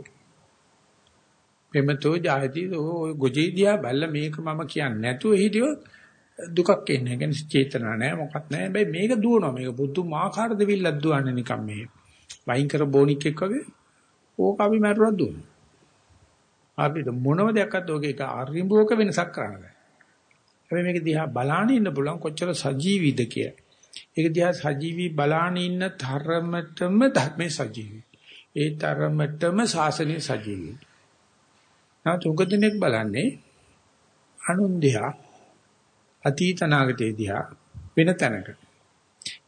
පෙමතෝ ජායති ඔය ගොජීදියා බැල්ල මේක මම කියන්නේ නැතුව හිටියොත් දුකක් එන්නේ. ඒ කියන්නේ චේතනා නැහැ මොකක් නැහැ. හැබැයි මේක දුවනවා. මේක බුදුමාකාර දෙවිල්ලක් දුවන්නේ නිකන් මේ. වයින් කර බොනික් එක්ක වගේ ඕක අපි මරුණා දුවනවා. අපිට මොනම දෙයක්වත් ඔගේ එක අරිඹුවක වෙනසක් කරන්න බෑ. හැබැයි මේක දිහා බලාන ඉන්න පුළුවන් කොච්චර සජීවීද කියලා. ඒක දිහා සජීවී බලාන ඉන්න තරමටම ධර්මයේ සජීවී. ඒ තරමටම ශාසනයේ සජීවී. නැත් උගදෙනෙක් බලන්නේ අනුන් දිහා අතීත නාගතේ දිහා වෙන තැනක.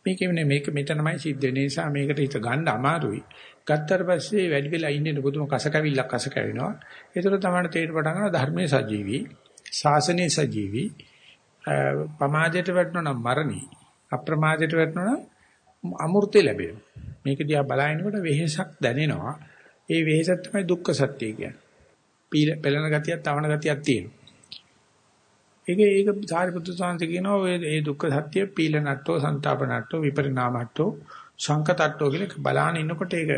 මේකෙන්නේ මේක මෙතනමයි සිද්ධ වෙන නිසා මේකට හිත ගන්න අමාරුයි. ගත්තට පස්සේ වැඩි වෙලා ඉන්නේ පුදුම කසකවිල්ලක් කස කැවෙනවා. ඒතර තමයි තේරෙන්න පටන් ගන්නවා ධර්මයේ සජීවී, ශාසනයේ සජීවී, පමාදයට වැටෙනවා නම් මරණී, අප්‍රමාදයට වැටෙනවා නම් අමෘතය ලැබෙනවා. මේක දිහා බලනකොට වෙහෙසක් දැනෙනවා. ඒ වෙහෙස තමයි දුක්ඛ සත්‍ය කියන්නේ. පෙළෙන ගතියක්, තවන ගතියක් තියෙනවා. ඒක ඒක සාරිපුත්‍ර සාන්ති කියනවා ඔය ඒ දුක්ඛ සත්‍ය පීල නට්ටෝ සන්තාප නට්ටෝ විපරිණාමට්ටෝ සංකතට්ටෝ කියලා බලාන ඉන්නකොට ඒක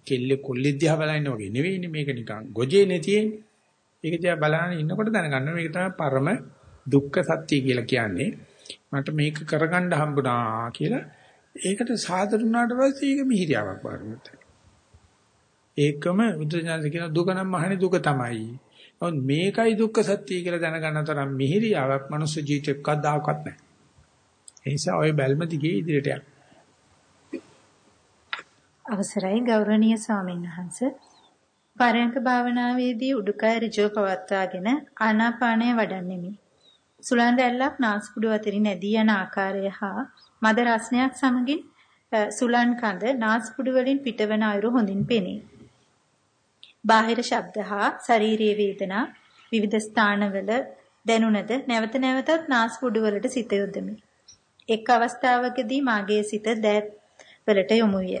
කෙල්ලේ කොල්ලෙ දිහා බලන වගේ නෙවෙයිනේ මේක නිකන් ගොජේනේ තියෙන්නේ. ඒක දිහා බලාන ඉන්නකොට දැනගන්න මේක තමයි පරම දුක්ඛ සත්‍ය කියලා කියන්නේ. මට මේක කරගන්න හම්බුණා කියලා ඒකට සාදරුණාට පස්සේ ඒක මිහිරියාවක් වගේ. ඒකම බුද්ධ ඥානසේ කියන දුක නම් මහණේ දුක තමයි. නමුත් මේකයි දුක්ඛ සත්‍ය කියලා දැනගන්න තරම් මිහිරියාවක් මනුස්ස ජීවිතයක් කවදාකවත් නැහැ. ඒ නිසා ওই බැල්ම දිගේ ඉදිරියට යන්න. අවසරයි ගෞරවනීය ස්වාමීන් වහන්ස පරයන්ක භාවනාවේදී උඩුකය ඍජුව පවත්වාගෙන ආනාපානය වඩන්නෙමි. සුලන් රැල්ලක් නාස්පුඩු අතරින් නැදී යන ආකාරය හා මද රසණයක් සමගින් සුලන් කඳ නාස්පුඩු වලින් පිටවන අයුරු හොඳින් පෙනේ. බාහිර ශබ්ද හා ශාරීරික වේදනා විවිධ ස්ථානවල දැනුණද නැවත නැවතත් නාස්පුඩු වලට සිත යොදමි. එක් අවස්ථාවකදී මාගේ සිත දෑත් වලට යොමු විය.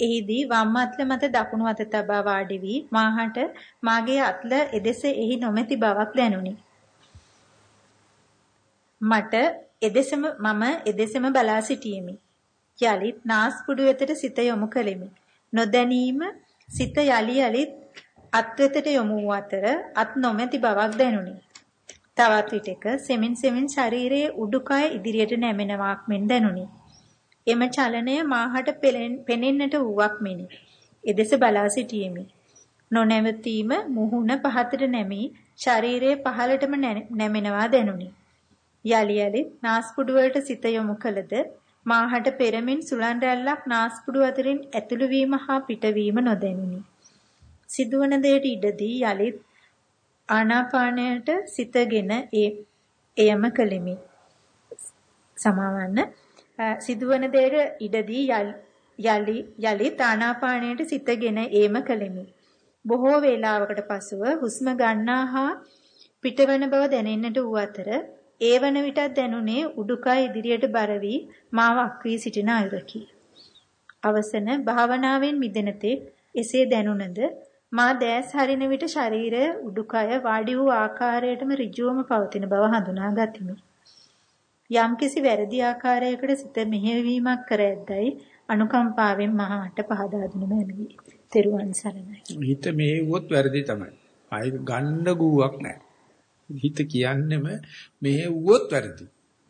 එහිදී වම් අත්ල මත දකුණු අත තබා වාඩි වී මාහට මාගේ අත්ල එදෙස එහි නොමැති බවක් දැනුනි. මට එදෙසම මම එදෙසම බලා සිටියෙමි. යලිත් නාස්පුඩු වෙතට සිත යොමු කළෙමි. නොදැනීම සිත යලි යලිත් අත් වෙතට යොමු වූ අතර අත් නොමැති බවක් දැනුනි. තවත් විටක සෙමින් සෙමින් ශරීරයේ උඩුකය ඉදිරියට නැමෙනවක් මෙන් දැනුනි. එම චලනය මාහට පෙනෙන්නට වූවක් මෙනි. එදෙස බලා සිටියෙමි. නොනැවතීම මුහුණ පහතට නැමී ශරීරයේ පහළටම නැමෙනවා දැනුනි. යලි යලි නාස්පුඩු වලට සිත යොමු කළද මාහට පෙරමින් සුලන් රැල්ලක් නාස්පුඩු අතරින් ඇතුළු වීම හා පිටවීම නොදැනුනි. සිදුවන දෙයට ඉඩදී යලිත් ආනාපානයට සිතගෙන ඒ එයම කළෙමි. සමාවන්න සිදුවන දෙයට ඉඩදී යලි යලිත් ආනාපානයට සිතගෙන ඒම කළෙමි. බොහෝ වේලාවකට පසුව හුස්ම ගන්නා හා පිටවන බව දැනෙන්නට වූ අතර ඒ වන විටත් දැනුනේ උඩුකය ඉදිරියට බර වී මාව අක්වී සිටින අයුරකි. අවසන භාවනාවෙන් මිදෙන තෙක් එසේ දැනුණද මා දැස් හරින විට ශරීරය උඩුකය වාඩි වූ ආකාරයටම ඍජුවම පවතින බව හඳුනා ගතිමි. යම්කිසි වැරදි ආකාරයකට සිත මෙහෙයවීමක් කර ඇද්දයි අනුකම්පාවෙන් මහාට පහදා දුන මැනවි. තෙරුවන් සරණයි. හිත මෙහෙවුවොත් වැරදි තමයි. ආයි ගන්න ගුවක් නැහැ. හිත කියන්නෙම මෙහෙවුවොත් වැරදි.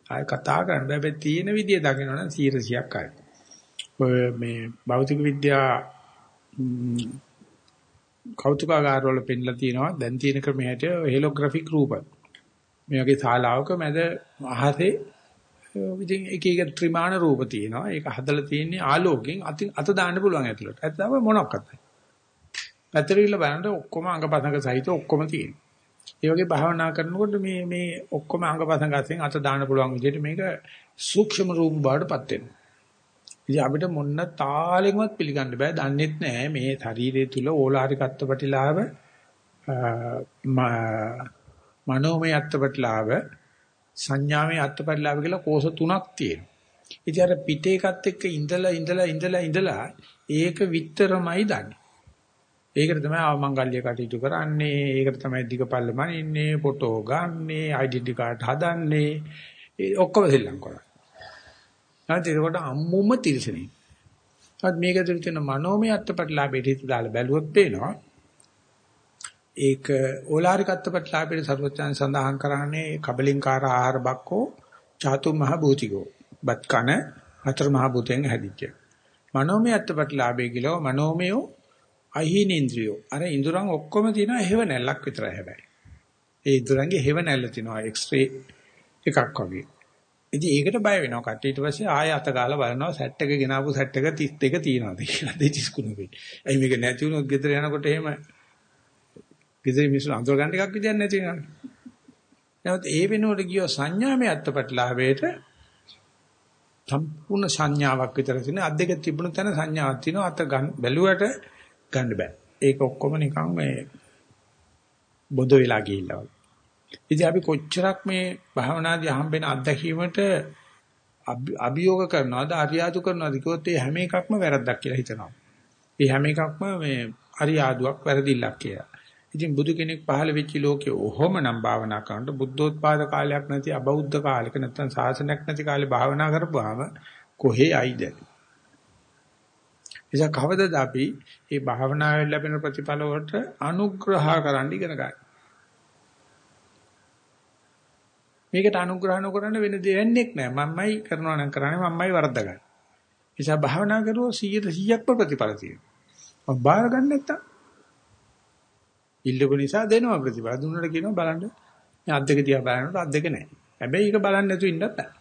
ආයි කතා කරන්න බෑ. තියෙන විදිය දකිනවනම් 100ක් ආයි. ඔය මේ භෞතික විද්‍යා කෞතුකාගාර වල පෙන්ලා තියෙනවා දැන් තියෙන ක්‍රමයට හෙලෝග්‍රැෆික් රූප. මේ වගේ ශාලාවක මැද අහසේ ඉතින් එක එක ත්‍රිමාණ රූප තියෙනවා. ඒක හදලා තියෙන්නේ ආලෝකයෙන් අත දාන්න පුළුවන් ඇතුළට. ඇත්තම මොනක්වත් නැහැ. පැතිරිල්ල බලනකොට ඔක්කොම අංගපසංග සහිත ඔක්කොම තියෙනවා. ඒ වගේ භාවනා කරනකොට මේ මේ ඔක්කොම අංගපසංග අතරින් අත දාන්න පුළුවන් විදිහට මේක සූක්ෂම රූප බවටපත් වෙනවා. ඉතින් අපිට මොන්න තාලෙකවත් පිළිගන්න බෑ. දන්නෙත් නෑ මේ ශරීරය තුල ඕලාරික අත්පටිලාභ මනෝමය අත්පටිලාභ සංඥාමය අත්පටිලාභ කියලා කෝෂ තුනක් තියෙනවා. ඉතින් අර පිටේකත් එක්ක ඉඳලා ඉඳලා ඉඳලා ඉඳලා ඒක විතරමයි දන්නේ. ඒකට තමයි අවමංගල්‍ය කටයුතු කරන්නේ. ඒකට තමයි දිගපල්ල මනින්නේ, ෆොටෝ ගන්නේ, ඩෙන්ටි කාඩ් හදන්නේ. ඒ ඔක්කොම සෙල්ලම් කරන්නේ. නැත්නම් ඒකට අම්මුම තිරසනේ. අත් මේක තුළ තියෙන මනෝමය අත්පත්ලාභයට හිත දාලා බැලුවොත් පේනවා. ඒක ඕලාරික අත්පත්ලාභයට සර්වචයන් සඳහන් කරන්නේ කබලින්කාර ආහාර බක්කෝ චාතු මහ භූතිකෝ. බත් කන හතර මහ භූතයෙන් හැදිච්ච. මනෝමය අත්පත්ලාභය කියලා මනෝමයෝ අහිනේන්ද්‍රියෝ. අර ඉඳුරන් ඔක්කොම තියෙනවා හේව නැල්ලක් විතරයි හැබැයි. ඒ ඉඳුරන්ගේ හේව නැල්ල තියෙනවා එක්ස්රේ එකක් වගේ. ඉතින් ඒකට බය වෙනවා කට්ටිය ඊට පස්සේ ආය අත ගාලා බලනවා සෙට් එක ගෙනාවු සෙට් එක 32 තියෙනවාද කියලා දෙචිස් කුණුවේ. ඇයි මේක නැති වුණොත් ගෙදර යනකොට එහෙම ගෙදර මිනිස්සු අඳුර ගන්න එකක් විදියක් නැති වෙනවා. නමුත් ඒ වෙනුවට ගියෝ සංඥාමය අත්පත්ලාභයට සම්පූර්ණ සංඥාවක් විතර තියෙන අත් දෙක තිබුණු තැන සංඥාවක් තියෙනවා අත බැලුවට ගන්න බෑ. ඒක ඔක්කොම නිකන් මේ බොද වෙලා ගිහිල්ලා වගේ. ඉතින් අපි කොච්චරක් මේ භාවනාදී හම්බෙන අත්දැකීමට අභියෝග කරනවද අරියාදු කරනවද කිව්වොත් ඒ හැම එකක්ම වැරද්දක් කියලා හිතනවා. ඒ හැම එකක්ම මේ අරියාදුවක් වැරදිල්ලක් කියලා. ඉතින් බුදු කෙනෙක් පහළ වෙච්ච ලෝකේ ඔහොම නම් භාවනා කරනකොට බුද්ධෝත්පාද කාලයක් නැති අබෞද්ධ කාලයක නැත්තම් සාසනයක් නැති කාලේ භාවනා කරපුවාම කොහේ ආයිද? එසා කවදද අපි මේ භාවනාවෙන් ලැබෙන ප්‍රතිඵල වලට අනුග්‍රහ කරන්න ඉගෙන ගන්න. මේකට අනුග්‍රහ නොකරන වෙන දෙයක් නැහැ. මම්මයි කරනවා නම් කරන්නේ මම්මයි වරද්දගන්නේ. නිසා භාවනා කරුවෝ 100%ක්ම ප්‍රතිඵල තියෙනවා. මම බාර ගන්න නැත්තම් ඉල්ලපු නිසා දෙනවා ප්‍රතිඵල. දුන්නට කියනවා බලන්න. මේ අද්දක තියා බලනකොට අද්දක නැහැ. හැබැයි ඒක බලන්න නැතුව ඉන්නත් බෑ.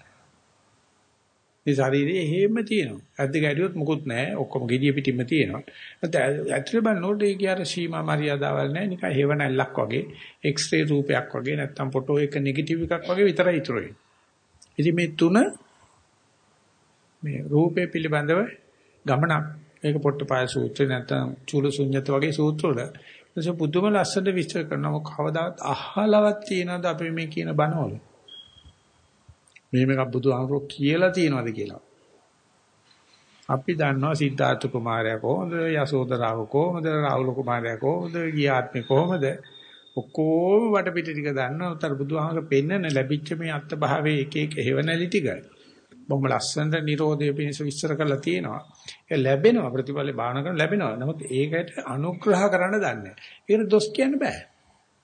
මේ ශරීරයේ හේම තියෙනවා. ඇද්ද ගැඩියොත් මුකුත් නැහැ. ඔක්කොම gediya පිටින්ම තියෙනවා. නැත්නම් ඇතුළේ බලනකොට ඒක අර සීමා මරියාදාවල් නැහැ. නිකන් හේව නැල්ලක් වගේ, එක්ස්රේ රූපයක් වගේ නැත්නම් ෆොටෝ එක නෙගටිව් එකක් වගේ විතරයි ඉතුරු වෙන්නේ. ඉතින් මේ තුන මේ රූපේ පිළිබඳව ගමනක් ඒක පොට්ටපාය සූත්‍රේ නැත්නම් චූල ශුන්්‍යත වගේ සූත්‍ර වල ඒක පුදුම ලස්සනට විස්තර කරනවා කවදාවත් අහලවත් තියනද අපි මේ කියන බණවල මේ මේක බුදුහාමුදුරුවෝ කියලා තියනවාද කියලා. අපි දන්නවා සිද්ධාර්ථ කුමාරයා කොහොමද යසෝදරාව කොහොමද රාහුල කුමාරයා කොහොමද ගියාත්මේ කොහොමද? ඔක්කොම වටපිට ටික දන්නවා. උතර බුදුහාමක පෙන්නන ලැබිච්ච මේ අත්භාවයේ එක එක හේවණලි ටික. බොහොම ලස්සනට Nirodhe පිණිස විස්තර කරලා තියෙනවා. ඒ ලැබෙනවා ප්‍රතිඵල බාහන කරන ලැබෙනවා. නමුත් ඒකට අනුග්‍රහ කරන්න දන්නේ නැහැ. ඒකට දොස් කියන්න බෑ.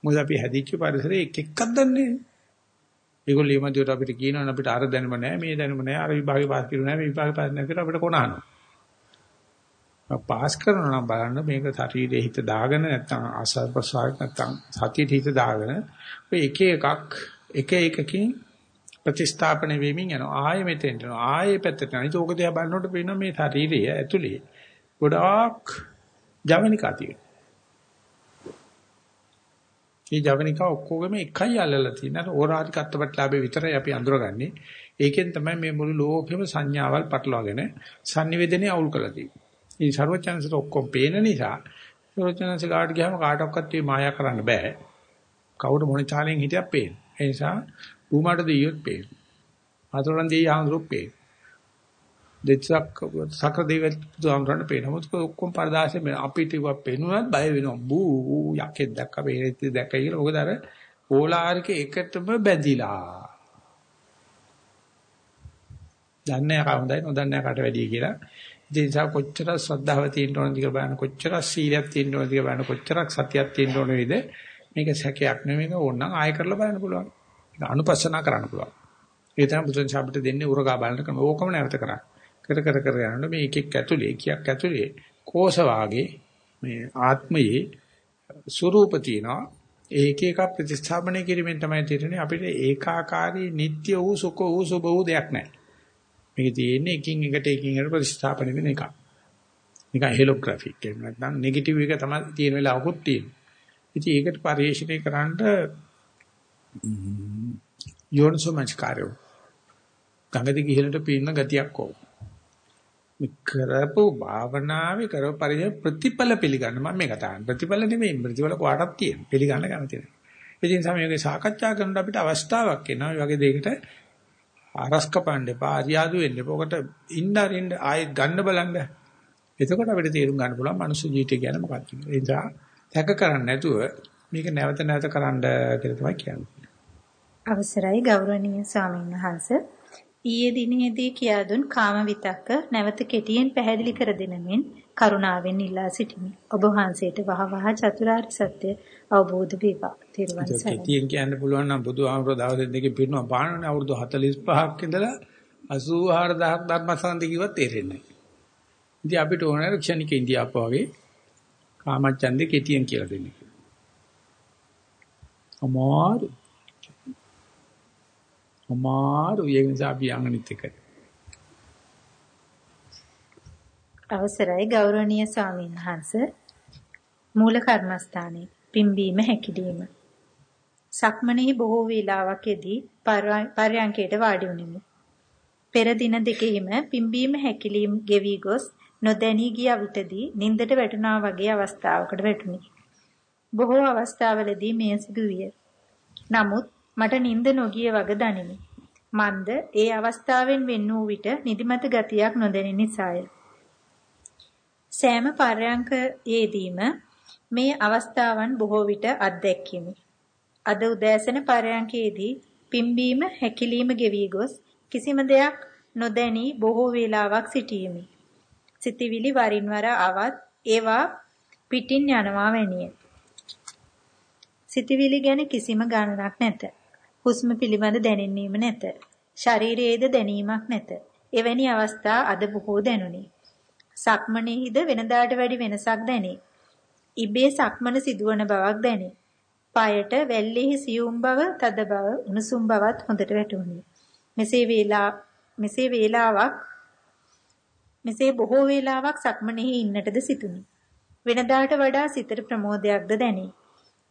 මොකද අපි හැදිච්ච පරිසරයේ එක එකක් දන්නේ නැහැ. ඒගොල්ලෝ ඊමදියට අපිට කියනවා අපිට අර දැනුම නැහැ මේ දැනුම නැහැ අර විභාගේ පාස් කිරු නැහැ මේ විභාගේ පාස් නැහැ කියලා අපිට කොනහනවා. පාස් කරනවා නම් බලන්න මේක ශරීරයේ හිත දාගෙන නැත්නම් ආසල් ප්‍රසාර නැත්නම් සතියේ හිත දාගෙන ඔය එක එකක් එක එකකින් ප්‍රතිස්ථාපන වෙමින් යනවා. ආයෙ මෙතෙන්ට යනවා. ආයෙ පැත්තට යනවා. ඒක ඕක දිහා බලනකොට පේනවා මේ ශරීරය ඇතුලේ ගොඩාක් ජවනිකා තියෙනවා. මේ ජවනිකා ඔක්කොගෙම එකයි අල්ලලා තියෙන. අර ඕරාරි කත්තපටලාභේ විතරයි අපි අඳුරගන්නේ. ඒකෙන් තමයි මේ මුළු ලෝකෙම සංඥාවල් පටලවාගෙන sannivedane අවුල් කරලා තියෙන්නේ. ඉතින් ਸਰවචන්සට ඔක්කොම පේන නිසා ਸਰවචන්ස කාට ගියාම කාටවත් මේ මායා කරන්න බෑ. කවුරු මොන චාලෙන් හිටියත් පේන. ඒ නිසා බුමාට දියියොත් පේන. අතොරන් දියි ආන්දරුත් පේන. දෙච්චක් සක්‍ර දෙවියන් බුදුහාමරන්න පේනවා. මොකද ඔක්කොම පරදාසෙ මේ අපිට ඉව පේනුනත් බය වෙනවා. බූ යකෙක් දැක්ක බේරෙත් දැක්ක කියලා. මොකද අර ඕලාරික එකටම බැඳිලා. දන්නේ කවුදයි නොදන්නේ කාට වැඩි කියලා. ඉතින් ඒ නිසා කොච්චර ශ්‍රද්ධාව තියෙන්න ඕනද කියලා බලන්න කොච්චර සීලයක් තියෙන්න ඕනද කියලා බලන්න කොච්චරක් සතියක් තියෙන්න ඕන වේද මේක සැකයක් නෙමෙයි ඕනනම් ආය කරලා බලන්න පුළුවන්. ඒක අනුපස්සනා කරන්න පුළුවන්. ඒ තමයි බුදුන් ශාපිට දෙන්නේ උරගා බලන්න කරන ඕකම නැවත කරන්නේ. කර කර කර යනකොට මේ එකෙක් ඇතුලේ එකක් ඇතුලේ කෝෂ වාගේ මේ ආත්මයේ ස්වરૂප තියෙනවා ඒක එක ප්‍රතිස්ථාපනය කිරීමෙන් තමයි තේරෙන්නේ අපිට ඒකාකාරී නিত্য වූ සුඛ වූ සුභ වූ දෙයක් නැහැ. මේක තියෙන්නේ එකින් එකට එකින් එකට ප්‍රතිස්ථාපනය වෙන එකක්. නිකන් හෙලෝග්‍රැෆික් එහෙම නැත්නම් නෙගටිව් එක තමයි තියෙන වෙලාවකුත් තියෙනවා. ඉතින් ඒකට පරිශ්‍රණය කරන්න යෝනිසෝමංස් කාර්යෝ. ගඟදී ගිහිලට පීන ගතියක් ඕක. මේ කරපු භාවනාවේ කරපු පරිදි ප්‍රතිඵල පිළිගන්න මම මේ කතා කරන්නේ. ප්‍රතිඵල නෙමෙයි ප්‍රතිඵල කොහටත් තියෙන. පිළිගන්න කැමති නැහැ. ඉතින් සමයෝගේ සාකච්ඡා කරනකොට අපිට අවස්ථාවක් එනවා. මේ වගේ දෙයකට ආරස්ක පාණ්ඩේ පාරියාදු වෙන්න. ඔකට ඉන්න අරින්න ආයෙත් ගන්න බලන්න. එතකොට අපිට තේරුම් ගන්න පුළුවන් මනුස්ස ජීවිතය කියන්නේ මොකක්ද කියලා. ඒ නිසා තැක කරන්නේ නැතුව මේක නැවත නැවත කරන්න කියලා තමයි කියන්නේ. අවසරයි ගෞරවනීය ස්වාමීන් වහන්සේ ඊයේ දිනේදී කියා දුන් කාම විතක්ක නැවත කෙටියෙන් පැහැදිලි කර දෙනමින් කරුණාවෙන් ඉල්ලා සිටිමි. ඔබ වහන්සේට වහවහ චතුරාර්ය සත්‍ය අවබෝධ වේවා. තිරුවන් සරණයි. කෙටියෙන් කියන්න පුළුවන් නම් බුදුහාමුදුරුවෝ දවස් දෙකකින් පිරුණා බානනේ අවුරුදු 45ක් ඉඳලා 84000ක් ධර්මසන්දි කිව්වත් තේරෙන්නේ නැහැ. ඉතින් අපිට ඕන ක්ෂණික ඉන්දියාප වගේ කාමච්ඡන්දේ කෙටියෙන් කියලා දෙන්න. අමාරු. අමාරු ඒ නිසා අපි යන්නනිත් එක. අවසරයි ගෞරවනීය ස්වාමීන් වහන්ස මූල කර්මස්ථානයේ පිම්බීම හැකිලිම සක්මනේ බොහෝ වේලාවකදී පරයන්කයට වාඩි වුනිමු පෙර දින දෙකෙහිම පිම්බීම හැකිලිම ගෙවි ගොස් නොදැනී ගිය විටදී නින්දට වැටුණා වගේ අවස්ථාවකට වැටුණි. බොහෝ අවස්ථාවලදී මෙය සිදුවිය. නමුත් මට නිින්ද නොගිය වග දනිමි. මන්ද ඒ අවස්ථාවෙන් වෙන් වූ විට නිදිමත ගතියක් නොදැනෙන නිසාය. සෑම පරයන්කයේදීම මේ අවස්ථාවන් බොහෝ විට අත්දැක්කිමි. අද උදෑසන පරයන්කයේදී පිම්බීම හැකිලිම ගෙවි ගොස් කිසිම දෙයක් නොදැනී බොහෝ වේලාවක් සිටියෙමි. සිතවිලි වරින් වර ආවත් ඒවා පිටින් යනවා වැනිය. සිතවිලි ගැන කිසිම ගණනක් නැත. හුස්ම පිළිබඳ දැනෙන්නේම නැත. ශරීරයේද දැනීමක් නැත. එවැනි අවස්ථා අද බොහෝ දැනුනි. සක්මනේහිද වෙනදාට වැඩි වෙනසක් දැනේ. ඉබේ සක්මන සිදුවන බවක් දැනේ. පායට වැල්ලෙහි සියුම් බව, තද බව, උණුසුම් බවත් හොඳට වැටහුණි. මෙසේ වේලා මෙසේ වේලාවක් මෙසේ බොහෝ වේලාවක් සක්මනේහි ඉන්නටද සිටුනි. වෙනදාට වඩා සිතට ප්‍රමෝදයක්ද දැනේ.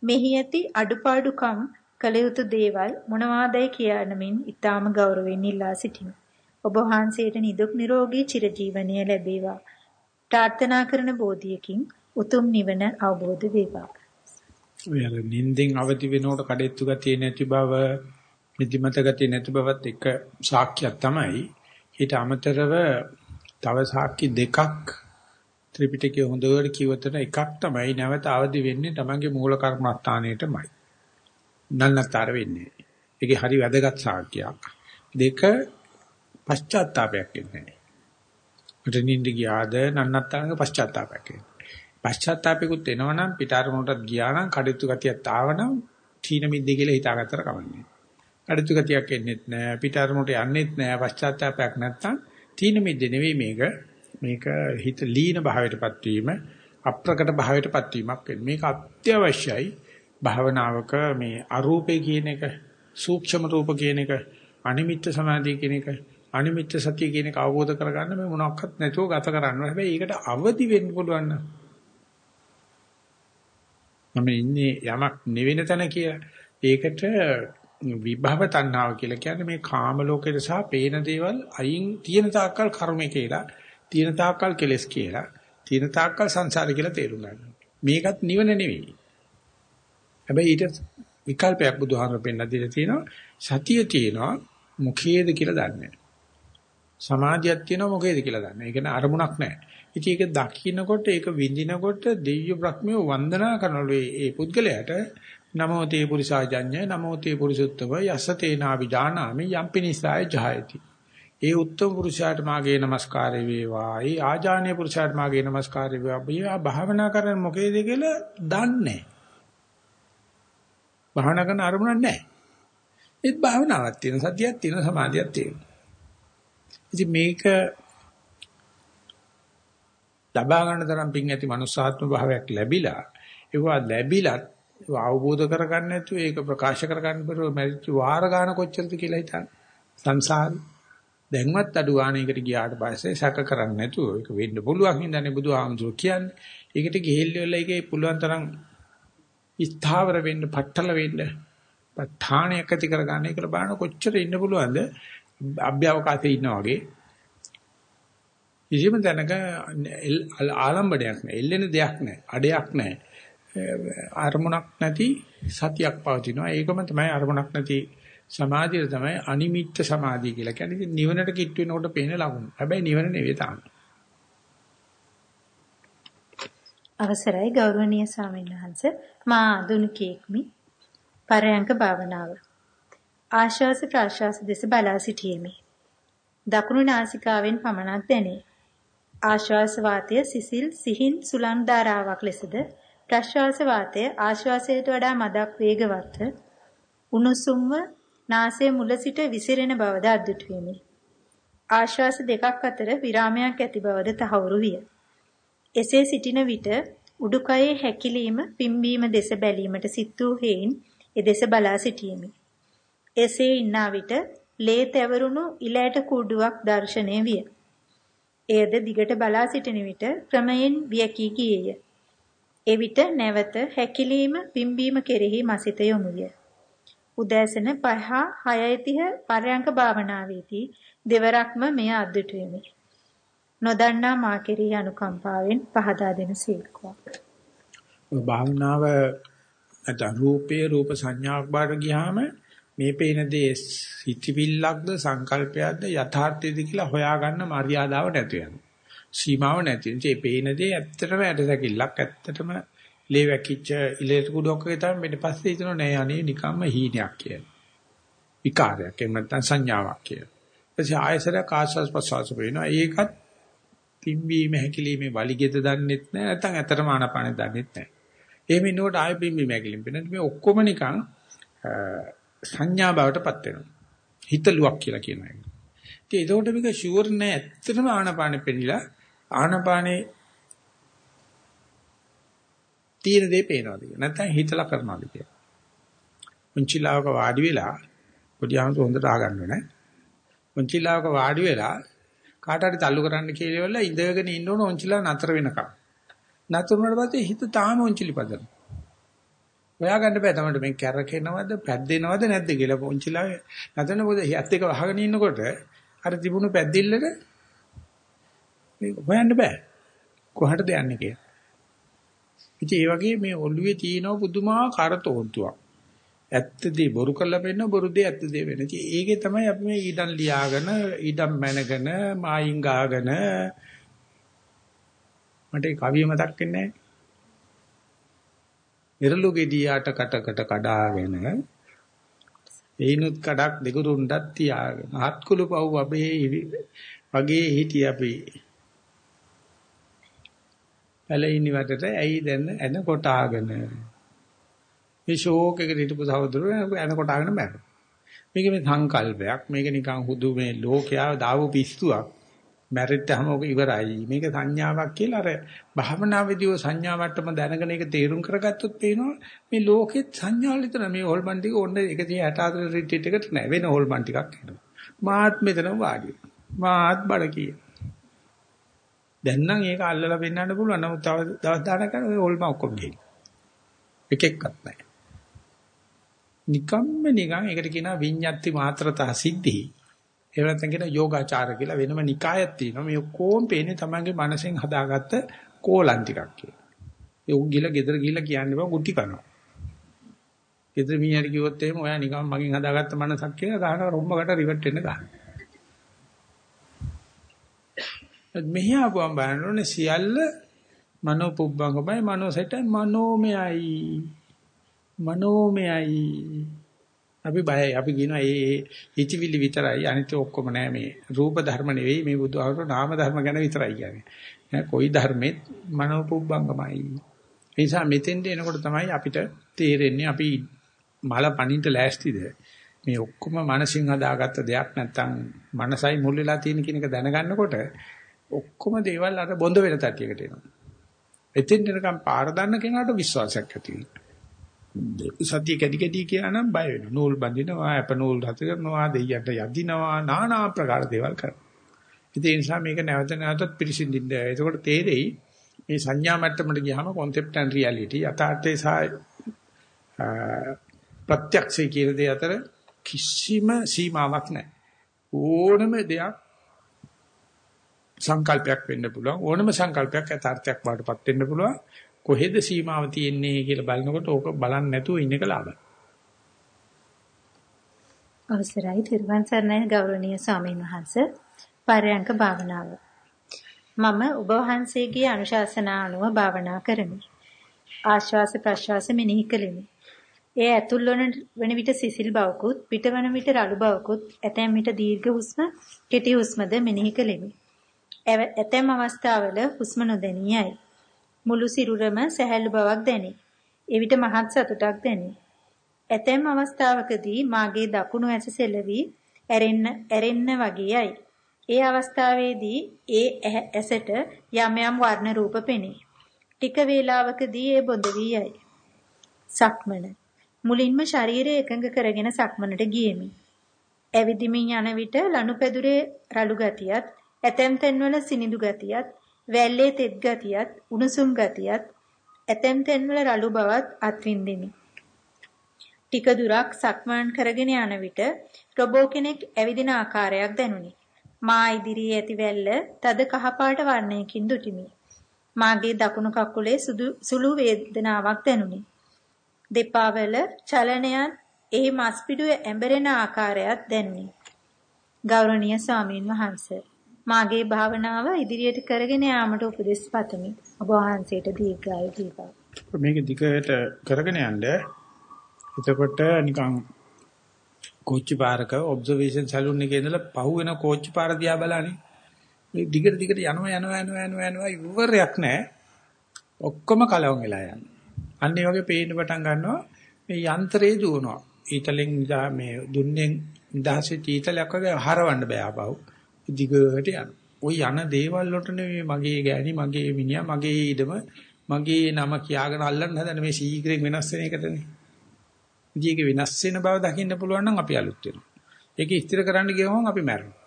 මෙහි ඇති අඩුපාඩුකම් කළ යුතු දේවල් මොනවාදයි කියනමින් ඊටාම ගෞරවයෙන් ඉල්ලා සිටිමි. ඔබ වහන්සේට නිදුක් නිරෝගී චිරජීවනය ලැබේවා. ප්‍රාර්ථනා කරන බෝධියකින් උතුම් නිවන අවබෝධ වේවා. ඔය අර නිින්දෙන් අවදි වෙනකොට කඩෙත්තු ගතිය නැති බව, නිදිමත ගතිය නැති බවත් එක සාක්ෂියක් තමයි. ඊට අමතරව තව සාක්ෂි දෙකක් ත්‍රිපිටකයේ හොඳට කිව්වතර එකක් තමයි නැවත අවදි වෙන්නේ තමන්ගේ මූල කර්මස්ථානයේටමයි. නන්නතර වෙන්නේ. ඒකේ හරි වැදගත් සාක්ෂියක්. දෙක පශ්චාත්තාවයක් එන්නේ. මට නිින්ද ගියාද නන්නතරංග පශ්චාත්තාවයක් එන්නේ. පශ්චාත්තාපිකුත් එනවනම් පිටාරමුණටත් ගියා නම් කඩਿੱතු ගතියක් ආවනම් තීන මිද්ද කියලා හිතාගත්තර කවන්නේ. කඩਿੱතු ගතියක් එන්නේත් නැහැ පිටාරමුණට යන්නේත් නැහැ පශ්චාත්තාපයක් නැත්තම් තීන මිද්ද නෙවෙයි මේක. මේක හිත ලීන භාවයටපත් වීම අප්‍රකට භාවයටපත් වීමක් වෙන්නේ. මේක අත්‍යවශ්‍යයි භාවනාවක මේ අරූපේ කියන එක සූක්ෂම රූප කියන එක අනිමිත්ත සමාධිය කියන එක අනිමිත්ත සතිය කියන එක අවබෝධ කරගන්න මේ මොනක්වත් නැතුව ගත කරන්න. හැබැයි ඒකට අවදි වෙන්න පුළුවන් නම් මම ඉන්නේ යමක් නෙවෙන තැන කියලා. ඒකට විභව තණ්හාව කියලා කියන්නේ මේ කාම ලෝකෙට සහ පේන දේවල් අයින් තියෙන තාක්කල් කර්මය කියලා, තියෙන තාක්කල් කෙලෙස් කියලා, තියෙන තාක්කල් සංසාරය කියලා තේරුම් ගන්න. මේකත් නිවන නෙවෙයි. හැබැයි ඊට විකල්පයක් බුදුහාමර පෙන්නලා දීලා තියෙනවා. සතිය තියෙනවා මොකේද කියලා දන්නේ සමාධියක් තියෙනවා මොකේද කියලා දන්නේ. ඒ කියන්නේ අරමුණක් නැහැ. ඉතින් ඒක දකින්නකොට ඒක විඳිනකොට දෙවියෝ බ්‍රහ්මිය වන්දනා කරනලු ඒ පුද්ගලයාට නමෝ තේ පුරිසාජඤ්ඤ නමෝ තේ පුරිසුත්තව යස තේනා විජානාමි යම්පිනිසාය ජහයති. ඒ උත්තර පුරුෂයාට මාගේ নমස්කාරය වේවා. ඒ ආජානීය පුරුෂයාට මාගේ নমස්කාරය වේවා. භාවනා කරන මොකේද කියලා දන්නේ නැහැ. භාවනා කරන අරමුණක් නැහැ. ඒත් භාවනාවක් තියෙන සතියක් තියෙන සමාධියක් තියෙන. ඉතින් මේක ලබා ගන්න තරම් පිං ඇති මනුස්සාත්ම භාවයක් ලැබිලා ඒවා ලැබිලත් අවබෝධ කරගන්න නැතුව ඒක ප්‍රකාශ කරගන්න බැරුව මැරිච්ච වාර ගන්න කොච්චරද කියලා හිතන්න. සංසාරේ දැන්වත් අඩු ගානයකට ගියාට පස්සේ සැක කරන්නේ නැතුව ඒක වෙන්න පුළුවන් හින්දානේ බුදුහාමුදුරුවෝ කියන්නේ. ඒකට ගිහිල්ලා ඒකේ පුළුවන් තරම් ස්ථාවර වෙන්න, පටල වෙන්න, ප ဋ ාණයක් ඇති කරගන්න එක බලන කොච්චර ඉන්න පුළුවන්ද අභ්‍යවකාශයේ ඉන්නා වගේ. කිසිම තැනක ආලම්බණයක් නැහැ, එල්ලෙන දෙයක් නැහැ, අඩයක් නැහැ. අරමුණක් නැති සතියක් පවතිනවා. ඒකම තමයි අරමුණක් නැති සමාධිය තමයි අනිමිත්ත සමාධිය කියලා. කියන්නේ නිවනට කිට් වෙනකොට පේන ලකුණු. හැබැයි නිවන නෙවෙයි තාම. අවසරයි ගෞරවනීය ස්වාමීන් වහන්ස. මා ආදුනිකයෙක්මි පරයන්ක භාවනාව. ආශ්වාස ප්‍රාශ්වාස දෙස බලා සිටියෙමි. දකුණු නාසිකාවෙන් පමණක් දැනේ. ආශ්වාස වාතය සිසිල් සිහින් සුලං ධාරාවක් ලෙසද? ප්‍රශ්වාස වාතය ආශ්වාසයට වඩා මදක් වේගවත්ව උණුසුම්ව නාසයේ මුල සිට විසිරෙන බවද අද්දුට වෙමි ආශ්වාස දෙකක් අතර විරාමයක් ඇති බවද තහවුරු විය. එසේ සිටින විට උඩුකයේ හැකිලීම පිම්බීම දෙස බැලීමට සිත් වූ හේයින් එදෙස බලා සිටියෙමි. එසේ ඉන්නා විට ලේ තැවරුණු ඉලෑට කුඩුවක් දැర్శණය විය. එයද දිගට බලා සිටින විට ක්‍රමයෙන් වියකී ගියේය. එවිට නැවත හැකිලීම පිම්බීම කෙරෙහි මසිත යොමු විය. උදෑසන 5 6:30 පරයන්ක භාවනාවේදී දෙවරක්ම මෙය අද්දුට වෙමි. නොදන්නා මා කෙරෙහි අනුකම්පාවෙන් පහදා දෙන සීක්වා. භාවනාව නැත්නම් රූපේ රූප සංඥාවක් බාට ගියාම මේ පේන දේ සිතිවිල්ලක්ද සංකල්පයක්ද යථාර්ථයද කියලා හොයාගන්න මර්යාදාව නැති වෙනවා. සීමාව නැති වෙනවා. මේ පේන දේ ඇත්තටම ඇටසැකිල්ලක් ඇත්තටම ලේ වැකිච්ච ඉලෙට කුඩක් වගේ තමයි මෙන්න පස්සේ හිතනවා නෑ අනේ නිකම්ම හීනයක් කියලා. විකාරයක් එහෙම නැත්නම් සංඥාවක් කියලා. ඊපස්සේ ආයසරයක් ආස්වාස් ප්‍රසවාස වෙනවා. ඒකත් පිම්බීම හැකිලිමේ වලිගෙද දන්නෙත් නැහැ නැත්නම් ඇත්තටම ආනපානෙ දන්නෙත් නැහැ. එහෙම ඉන්නකොට ආයෙ පිම්බීම හැකිලිම වෙනවා. මේ ඔක්කොම නිකන් සංඥා බවටපත් වෙනවා. හිතලුවක් කියලා කියනවා ඒක. ඉතින් ඒකට මේක ෂුවර් නෑ ඇත්තටම ආනපානෙ පෙන්නලා ආනපානේ තියෙන දේ පේනවාද කියලා. නැත්නම් හිතලා කරනවාද කියලා. උන්චිලාවක වාඩි වෙලා පොඩි ආමතු හොඳට ආගන්න ඕනේ. උන්චිලාවක වාඩි වෙලා කාට හරි තල්ලු කරන්න කියලා ඉඳගෙන ඉන්න ඕන ඔන්චිලා නතර වෙනකම්. නතර වුණාට පස්සේ හිත තාම ඔන්චිලි පදන. හොයා ගන්න බෑ තමයි මේ කැරකෙනවද පැද්දෙනවද නැද්ද කියලා ඔන්චිලා නැතන මොකද යත් එක වහගෙන ඉන්නකොට අර තිබුණු පැද්දිල්ලට මේක හොයන්න බෑ. කොහටද යන්නේ කියලා. ඉතින් ඒ වගේ මේ ඔළුවේ තියෙන පුදුමාකාර තෝන්තුවක්. ඇත්තදී බොරු කරලා පෙන්න බොරු දේ ඇත්ත දේ වෙන. ඉතින් ඒකේ තමයි අපි මේ ඊඩම් ලියාගෙන ඊඩම් මැනගෙන මායින් ගාගෙන මට ඒ කවිය මතක් වෙන්නේ නැහැ. ඉරලුගෙඩිය අට කටකට කඩාගෙන ඒනුත් කඩක් දෙකුරුණ්ඩක් තියාගෙන හත්කුළු පව් අපේ වගේ හිටිය අපි පැලිනි වටට ඇයි දැන් එන කොටාගෙන මේ ෂෝක් එකට හිටපු සහෝදරයෝ යන කොටාගෙන බැලුවා. මේක මේ සංකල්පයක්. මේක නිකන් හුදු මේ ලෝකයා දාපු පිස්සුවක්. මැරිට්ටහම ඔක ඉවරයි. මේක සංඥාවක් කියලා අර භාවනාවේදී ඔය සංඥා මට්ටම දැනගෙන ඒක තේරුම් කරගත්තොත් පේනවා මේ ලෝකෙත් සංඥාවල විතර මේ හොල්මන් ටික ඕන්න 164 රිට්‍රීට් එකට නෑ වෙන හොල්මන් ටිකක් එනවා. මාත් මෙතන වාඩි මාත් බඩ කිය. දැන් නම් ඒක අල්ලලා පෙන්වන්න පුළුවන්. නමුත් තව දවස් දානකන් ඔය හොල්මන් ඔක්කොම ගිහින්. එක එක්කත් නෑ. නිකම්ම නිකන් ඒකට කියනවා විඤ්ඤාති මාත්‍රතා සිද්ධි. එහෙම නැත්නම් කියන යෝගාචාර කියලා වෙනම නිකායක් තියෙනවා. මේ ඔක්කොම පේන්නේ තමන්ගේ මනසෙන් හදාගත්ත කෝලම් ටිකක් කියලා. ඒ උන් ගිල ගෙදර ගිහිල්ලා කියන්නේ බා ගුටි කනවා. ගෙදර මීයර කිව්වොත් එහෙම ඔයා නිකන් මගෙන් හදාගත්ත මනසක් කියලා ගහනවා රොම්බකට රිවර්ට් වෙන්න ගන්න. මෙහි ආපුවම බලනෝනේ සියල්ල මනෝ පුබ්බංගමයි මනෝසෙටයි මනෝමයයි මනෝමයයි. අපි බයයි. අපි කියනවා ඒ හිතවිලි විතරයි. අනිත් ඔක්කොම නෑ මේ රූප ධර්ම නෙවෙයි. මේ බුදුහාමර නාම ධර්ම ගැන විතරයි කියන්නේ. කොයි ධර්මෙත් මනෝපුබ්බංගමයි. ඒ නිසා මෙතෙන්ට එනකොට තමයි අපිට තේරෙන්නේ අපි මල පණින්ට ලෑස්තිද? මේ ඔක්කොම මානසින් හදාගත්ත දෙයක් නැත්තම් මනසයි මුල් වෙලා තියෙන කියන එක දැනගන්නකොට ඔක්කොම දේවල් අර බොඳ වෙන තත්යකට එනවා. එතෙන් එනකම් පාර දන්න කෙනාට විශ්වාසයක් ඇති වෙනවා. සතිය කැඩි කැඩි කියලා නම් බය වෙනවා. නූල් බඳිනවා, අප නූල් හත කරනවා, දෙයියට යදිනවා, নানা ආකාර දේවල් කරනවා. ඒ නිසා මේක නැවත නැවතත් පිළිසින්දින්න. එතකොට තේරෙයි මේ සංඥා මට්ටමට ගියාම concept and reality යථාර්ථයේ සහ ප්‍රත්‍යක්ෂය කියන දේ අතර කිසිම සීමාවක් නැහැ. ඕනම දෙයක් සංකල්පයක් වෙන්න පුළුවන් ඕනම සංකල්පයක් යථාර්ථයක් වඩපත් වෙන්න පුළුවන් කොහෙද සීමාව තියෙන්නේ කියලා බලනකොට ඕක බලන්න නැතුව ඉන්න එක ලාභයි. අවසරයි තිරුවන් සරණයි ගෞරවනීය ස්වාමීන් වහන්සේ පරයන්ක භාවනාව මම ඔබ වහන්සේගේ අනුශාසනා අනුව භාවනා කරමි. ආශ්වාස ප්‍රශ්වාස මෙනෙහි කෙලිමි. එය ඇතුල් වන විට සිසිල් බවකුත් පිටවන විට රළු බවකුත් ඇතැම් විට දීර්ඝ හුස්ම කෙටි හුස්මද මෙනෙහි කෙලිමි. ඇතැම් අවස්ථාවල හුස්ම නොදැනියයි. මුළු සිරුරම සැහැල්ලු බවක් දැනේ. එවිට මහත් සතුටක් දැනේ. ඇතැම් අවස්ථාවකදී මාගේ දකුණු ඇස සෙලවි ඇරෙන්න ඇරෙන්න වගේයි. ඒ අවස්ථාවේදී ඒ ඇසට යම් යම් වර්ණ රූප පෙනේ. ටික වේලාවකදී ඒ බොඳ වී යයි. සක්මන මුලින්ම ශරීරය එකඟ කරගෙන සක්මනට ගියෙමි. ඇවිදිමින් යන විට ලනුපැදුරේ රළු ගතියත්, ඇතැම් තැන්වල සිනිඳු ගතියත්, වැල්ලේ තෙත් ගතියත්, උණුසුම් ගතියත්, ඇතැම් තැන්වල රළු බවත් අත්විඳෙමි. ටික දුරක් සක්මන් කරගෙන යන විට රොබෝ කෙනෙක් ඇවිදින ආකාරයක් දැනුනි. මා ඉදිරියේ ඇති වැල්ල තද කහපාට වර්ණයකින් දුටිමි. මාගේ දකුණු කකුලේ සුළු වේදනාවක් දැනුනි. දෙපා වල චලනයත් එහි මස්පිඩුව ඇඹරෙන ආකාරයත් දැනුනි. ගෞරවනීය ස්වාමීන් වහන්සේ මාගේ භාවනාව ඉදිරියට කරගෙන යාමට උපදෙස් පතමි. ඔබ වහන්සේට දීර්ඝායු දීපා. මේක දිගට කරගෙන යන්න එතකොට නිකන් කෝච්චි පාරක ඔබ්සර්වේෂන් සැලුන් එකේ ඉඳලා පහු වෙන කෝච්චි පාර දිහා බලන්නේ. මේ දිගට දිගට යනවා යනවා යනවා යනවා යනවා ඉවරයක් නැහැ. ඔක්කොම කලවම් වෙලා යනවා. අන්න ඒ වගේ පේන්න පටන් ගන්නවා මේ යන්ත්‍රයේ දුවනවා. ඊතලෙන් මේ දුන්නෙන් දහසේ ඊතලයක් වගේ හරවන්න බෑ ආපහු. දිගට යනවා. ওই යන දේවල් වලට නෙමෙයි මගේ ගෑණි මගේ මිනිහා මගේ ඊඩම මගේ නම කියාගෙන අල්ලන්න හදන මේ ශීඝ්‍රයෙන් වෙනස් වෙන එකටනේ. ඉතින් ඒක වෙනස් වෙන බව දකින්න පුළුවන් නම් අපි අලුත් වෙනවා. ඒක ස්ථිර කරන්න ගියම අපි මැරෙනවා.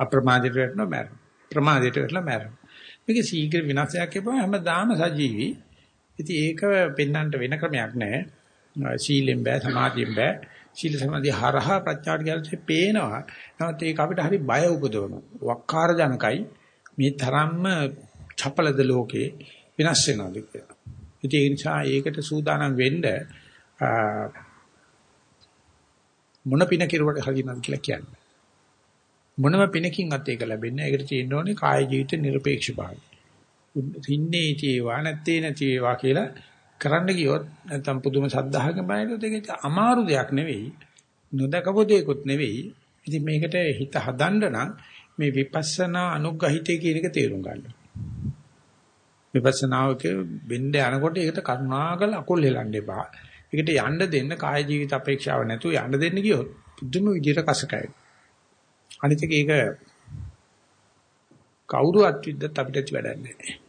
අප්‍රමාදයට වැටෙනවා මැරෙනවා. ප්‍රමාදයට වැටලා මැරෙනවා. මේක ශීඝ්‍ර විනාශයක් කියපුවම හැමදාම සජීවි. ඉතින් ඒක පෙන්වන්නට වෙන ක්‍රමයක් නැහැ. සීලෙන් බෑ සමාධියෙන් බෑ. සීල සමාධිය හරහා ප්‍රඥාට ගැලපෙන්නේ පේනවා. නමුත් ඒක අපිට හරි බය උපදවනවා. වක්කාර ජනකයි මේ තරම්ම චපලද ලෝකේ විනාශ වෙනවාද කියලා. ඉතින් ඒ නිසා ඒකට සූදානම් වෙන්න මොන පින කෙරුවට හරියනවද කියලා කියන්නේ. මොනම පිනකින්වත් ඒක ලැබෙන්නේ නැහැ. ඒකට තියෙන්න ඕනේ කාය ජීවිත নিরপেক্ষ භාවය. ඉන්නේ තේවා නැත්තේ නැතිවා කියලා කරන්න ගියොත් නැත්තම් පුදුම සද්ධාහක බයනොත් ඒක අමාරු දෙයක් නෙවෙයි. නොදකපු දෙයක්වත් නෙවෙයි. ඉතින් මේකට හිත හදන්න නම් මේ විපස්සනා අනුග්‍රහිතය කියන එක තේරුම් ගන්න. විපස්සනාවක බෙන්ද යනකොට ඒකට කරුණාකර අකුල් හෙලන්න එපා. ඒකට යන්න දෙන්න කාය ජීවිත අපේක්ෂාව නැතුව යන්න දෙන්න ගියොත් පුදුම විදියට කසකයි. අනිත් එක ඒක කවුරු අත්විද්දත් අපිට ඇති වැඩක් නැහැ.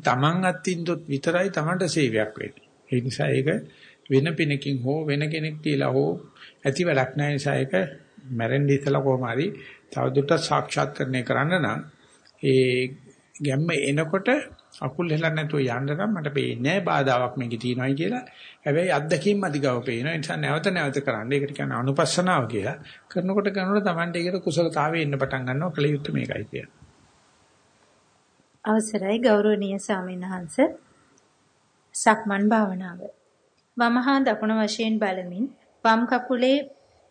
තමන් අත්විඳොත් විතරයි තමන්ට සේවයක් වෙන්නේ. ඒ නිසා ඒක වෙන පිනකින් හෝ වෙන කෙනෙක් කියලා හෝ ඇති වැඩක් නැහැ. නිසා ඒක මැරෙන්න ඉස්සලා කොහොම හරි තවදුරටත් සාක්ෂාත්කරණය කරන්න නම් ඒ ගැම්ම එනකොට අකුල් හෙලන්න නැතුව යන්න නම් මට පේන්නේ නැහැ බාධාවක් මේකේ තියෙනවායි කියලා. හැබැයි අත්දැකීම් අධිගව පේනවා. ඒ නිසා නැවත නැවත කරන්න. ඒකට කියන්නේ අනුපස්සනාව කියලා. කරනකොට කරනකොට Tamante ඒකට කුසලතාවයේ එන්න පටන් ගන්නවා. කල යුත්තේ මේකයි කියන්නේ. අවසරයි ගෞරවනීය ස්වාමීන් වහන්ස. සක්මන් භාවනාව. වමහා දකුණ වශයෙන් බලමින් වම් කකුලේ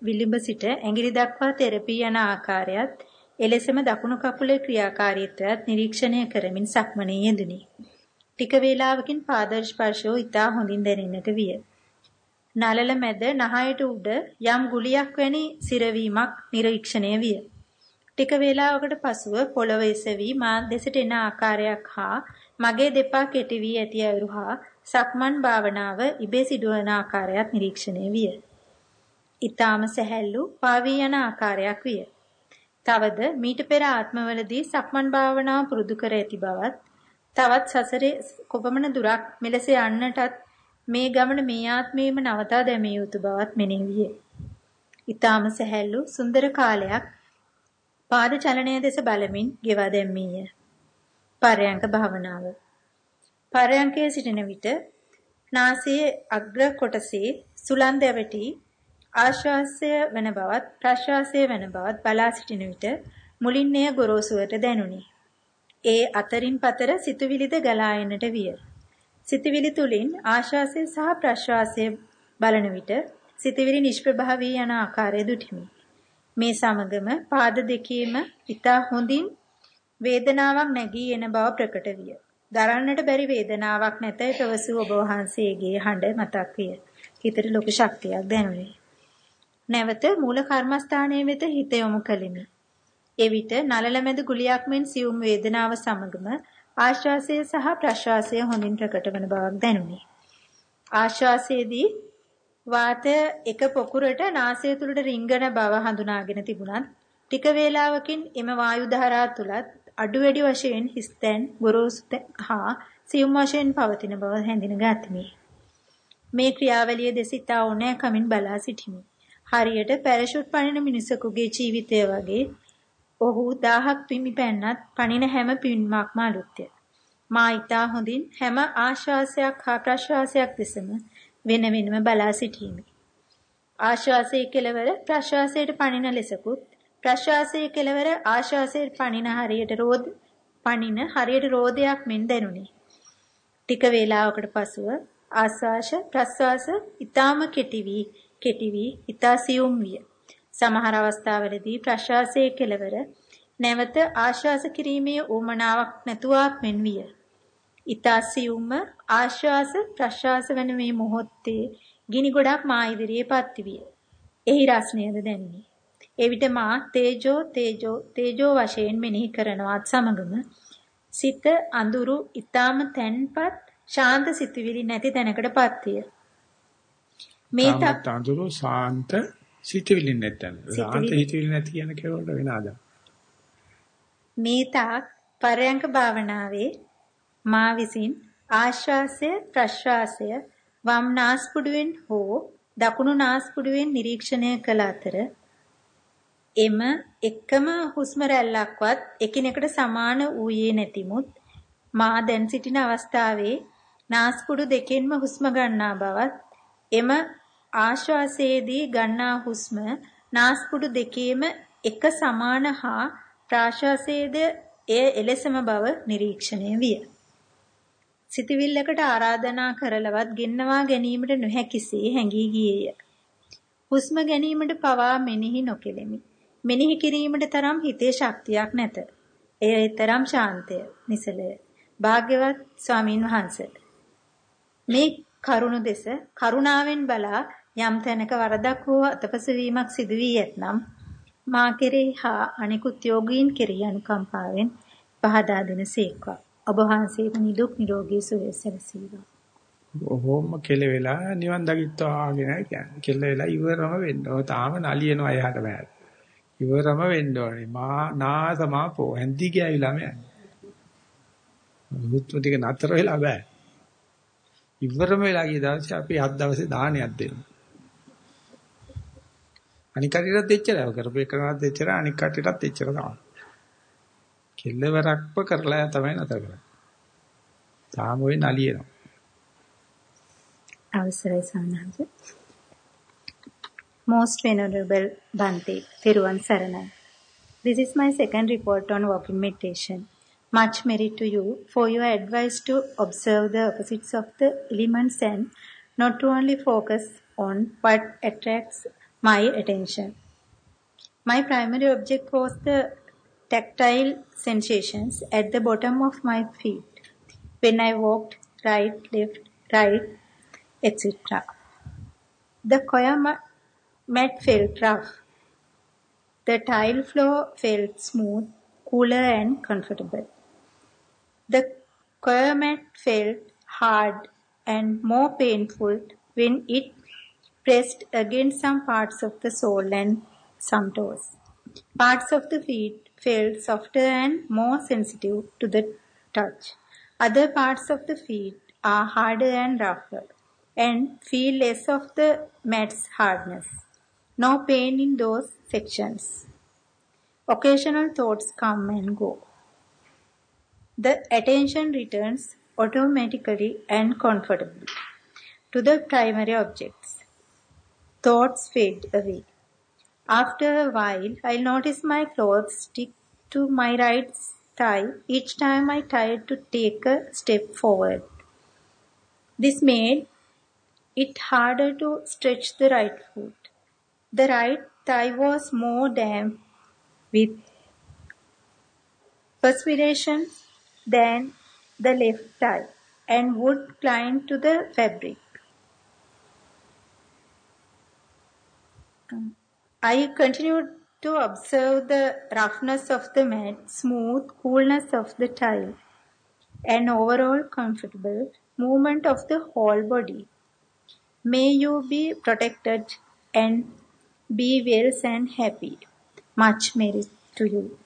විලිඹ සිට ඇඟිලි දක්වා තෙරපී යන ආකාරයත් එලෙසම දකුණු කකුලේ ක්‍රියාකාරීත්වයත් නිරීක්ෂණය කරමින් සක්මනේ යෙදුනි. ටික වේලාවකින් පාද ස්පර්ශෝ ඊටා හොඳින් දැනෙන්නට විය. නලල මැද නහයට උඩ යම් ගුලියක් වැනි සිරවීමක් නිරීක්ෂණය විය. ටික වේලාවකට පසුව පොළව එසවි මා දෙසට එන ආකාරයක් හා මගේ දෙපා කෙටි වී ඇති අයුරු හා සක්මන් භාවනාව ඉබේ සිදුවන ආකාරයත් නිරීක්ෂණය විය. ඊටාම සැහැල්ලු පාවී යන ආකාරයක් විය. තවද මීට පෙර ආත්මවලදී සක්මන් භාවනාව පුරුදු කර ඇති බවත් තවත් සසරේ කොපමණ දුරක් මෙලෙස යන්නටත් මේ ගමන මේ ආත්මයේම නවතා දැමිය යුතු බවත් මෙනෙහි විය. ඊටාම සැහැල්ලු සුන්දර කාලයක් පාද චලනය දෙස බලමින් ගෙවා දැම්මීය. පරයන්ක භාවනාව. පරයන්කේ සිටින විට නාසයේ අග්‍ර කොටසේ සුලන් දැවටි ආශ්වාසය වන බවත් ප්‍රශ්වාසය වන බවත් බලා සිටින විට මුලින් එය ගොරෝසුවට දැනුනි. ඒ අතරින් පතර සිතුවිලිද ගලා එන්නට විය. සිතුවිලි තුලින් ආශ්වාසය සහ ප්‍රශ්වාසය බලන විට සිතුවිලි නිෂ්ප්‍රභා වී යන ආකාරය දුටිමි. මේ සමගම පාද දෙකේම ඊතා හොඳින් වේදනාවක් නැගී එන බව ප්‍රකට විය. දරන්නට බැරි වේදනාවක් නැතයි ප්‍රවසු ඔබ වහන්සේගේ හඬ මතක් විය. හිතට ලොකු ශක්තියක් දැනුනේ. නැවත මූල කර්මස්ථානයේ වෙත හිත යොමු කළෙමි. එවිට නලල මැද ගුලියක් මෙන් සියුම් වේදනාව සමගම ආශ්වාසය සහ ප්‍රශ්වාසය හොඳින් ප්‍රකට වන බවක් දැනුනි. ආශ්වාසයේදී වාතය එක පොකුරට නාසය තුළට රිංගන බව හඳුනාගෙන තිබුණත් ටික වේලාවකින් එම වායු ධාරා තුලත් අඩු වැඩි වශයෙන් හිස්තැන් ගොරෝසු හා සියුම් වශයෙන් පවතින බව හැඳින ගතිමි. මේ ක්‍රියාවලිය දෙස ඉතා ඕනෑකමින් බලා සිටිමි. හරියට පැරෂුට් පනින මිනිසෙකුගේ ජීවිතය වගේ ඔහු 1000ක් පිමි පැන්නත් පනින හැම පින්මක්ම අලුත්ය. මා ඊතා හොඳින් හැම ආශ්වාසයක් හා ප්‍රශ්වාසයක් දෙසම වෙන වෙනම බලා සිටීමි. ආශ්වාසයේ කෙලවර ප්‍රශ්වාසයට පනින ලෙසකුත් ප්‍රශ්වාසයේ කෙලවර ආශ්වාසයේ පනින හරියට රෝද පනින හරියට රෝදයක් මෙන් දැනුනි. ටික වේලාවකට පසුව ආශ්වාස ප්‍රශ්වාස ඊටාම කෙටි වී කෙටි වී ඊතා සියුම් විය. සමහර අවස්ථාවලදී ප්‍රශ්වාසයේ කෙලවර නැවත ආශ්වාස කිරීමේ උවමනාවක් නැතුවක් මෙන් විය. ඊතා සියුම්ම ආශ්වාස ප්‍රශ්වාස වන මේ මොහොතේ ගිනි ගොඩක් මා ඉදිරියේ පත්විය. එහි රසණයද දැනිනි. එවිට මා තේජෝ තේජෝ තේජෝ වශයෙන් මෙනෙහි කරනවත් සමගම සිත අඳුරු ඊටාම තැන්පත් ශාන්ත සිතුවිලි නැති තැනකටපත් විය. මේ තත් අඳුරු ශාන්ත සිතුවිලි නැත්නම් ශාන්ත හිතවිලි නැති කියන කෙනෙකුට වෙන ආදා. මේ තාක් පරයන්ක භාවනාවේ මා විසින් ආශ්වාසය ප්‍රශ්වාසය වම් නාස්පුඩුවෙන් හෝ දකුණු නාස්පුඩුවෙන් නිරීක්ෂණය කළ අතර එම එකම හුස්ම රැල්ලක්වත් එකිනෙකට සමාන වූයේ නැතිමුත් මා දැන් සිටින අවස්ථාවේ නාස්පුඩු දෙකෙන්ම හුස්ම ගන්නා බවත් එම ආශ්වාසයේදී ගන්නා හුස්ම නාස්පුඩු දෙකේම එක සමාන හා ප්‍රාශ්වාසයේද එය එලෙසම බව නිරීක්ෂණය විය. සිතවිල්ලකට ආරාධනා කරලවත් ගෙන්නවා ගැනීමට නොහැකිසේ හැඟී ගියේය. හුස්ම ගැනීමට පවා මෙනෙහි නොකෙලෙමි. මෙනෙහි කිරීමට තරම් හිතේ ශක්තියක් නැත. එය තරම් ශාන්තය, නිසලය. භාග්‍යවත් ස්වාමින් වහන්සේ. මේ කරුණ දෙස කරුණාවෙන් බලා යම් තැනක වරදක් හෝ අතපසවීමක් සිදු වී ඇතනම් මා කෙරෙහි හා අනිකුත් යෝගීන් කෙරෙහි අනුකම්පාවෙන් පහදා දෙන සේක්වා. ඔබ වහන්සේට නිදුක් නිරෝගී සුවය සැලසේවා. ඔහොම කෙල වෙලා නිවන් දකිත්වා කියන කියන්නේ. කෙල වෙලා ඉවරම වෙන්න. ඔය තාම නලියනවා එහාට බෑ. ඉවරම වෙන්න ඕනේ. මා නාසමාපෝ හැන්දි ගෑවිලාම යන්නේ. මුත්‍ර ටික නතර වෙලා බෑ. ඉවරම වෙලා ගිය දවසේ අපි හත් දවසේ දාහනයක් දෙනවා. අනික් කටියටත් එච්චරයි. කරපු එකනත් එච්චරයි අනික් කටියටත් එච්චර තමයි. කෙල්ලවරක්ව කරලා තමයි නතර කරන්නේ. තාම ওই නලියනවා. අවසරයි සම්හස. Most Venerable Bhante, Thiruvan Saranai. This is my second report on walking meditation. Much merit to you for your advice to observe the opposites of the elements and not to only focus on what attracts my attention. My primary object was the tactile sensations at the bottom of my feet when I walked right, left, right, etc. The coir mat felt rough. The tile floor felt smooth, cooler and comfortable. The coir mat felt hard and more painful when it pressed against some parts of the sole and some toes. Parts of the feet felt softer and more sensitive to the touch. Other parts of the feet are harder and rougher and feel less of the mat's hardness. No pain in those sections. Occasional thoughts come and go. The attention returns automatically and comfortably to the primary objects. Thoughts fade away. After a while, I noticed my clothes stick to my right thigh each time I tried to take a step forward. This made it harder to stretch the right foot. The right thigh was more damp with perspiration than the left thigh and would cling to the fabric. I continued to observe the roughness of the mat, smooth coolness of the tile, and overall comfortable movement of the whole body. May you be protected and be well and happy. Much merit to you.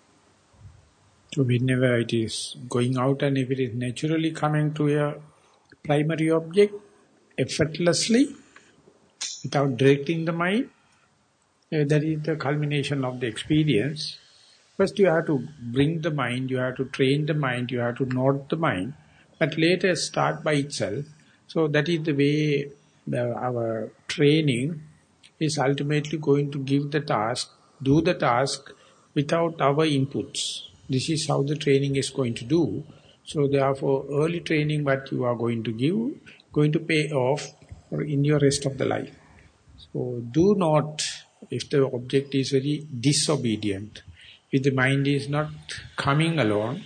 Whenever it is going out and if it is naturally coming to a primary object, effortlessly, without directing the mind, Uh, that is the culmination of the experience. First you have to bring the mind, you have to train the mind, you have to note the mind, but later start by itself. So that is the way the, our training is ultimately going to give the task, do the task without our inputs. This is how the training is going to do. So therefore, early training what you are going to give, going to pay off in your rest of the life. So do not, if the object is very disobedient, if the mind is not coming along,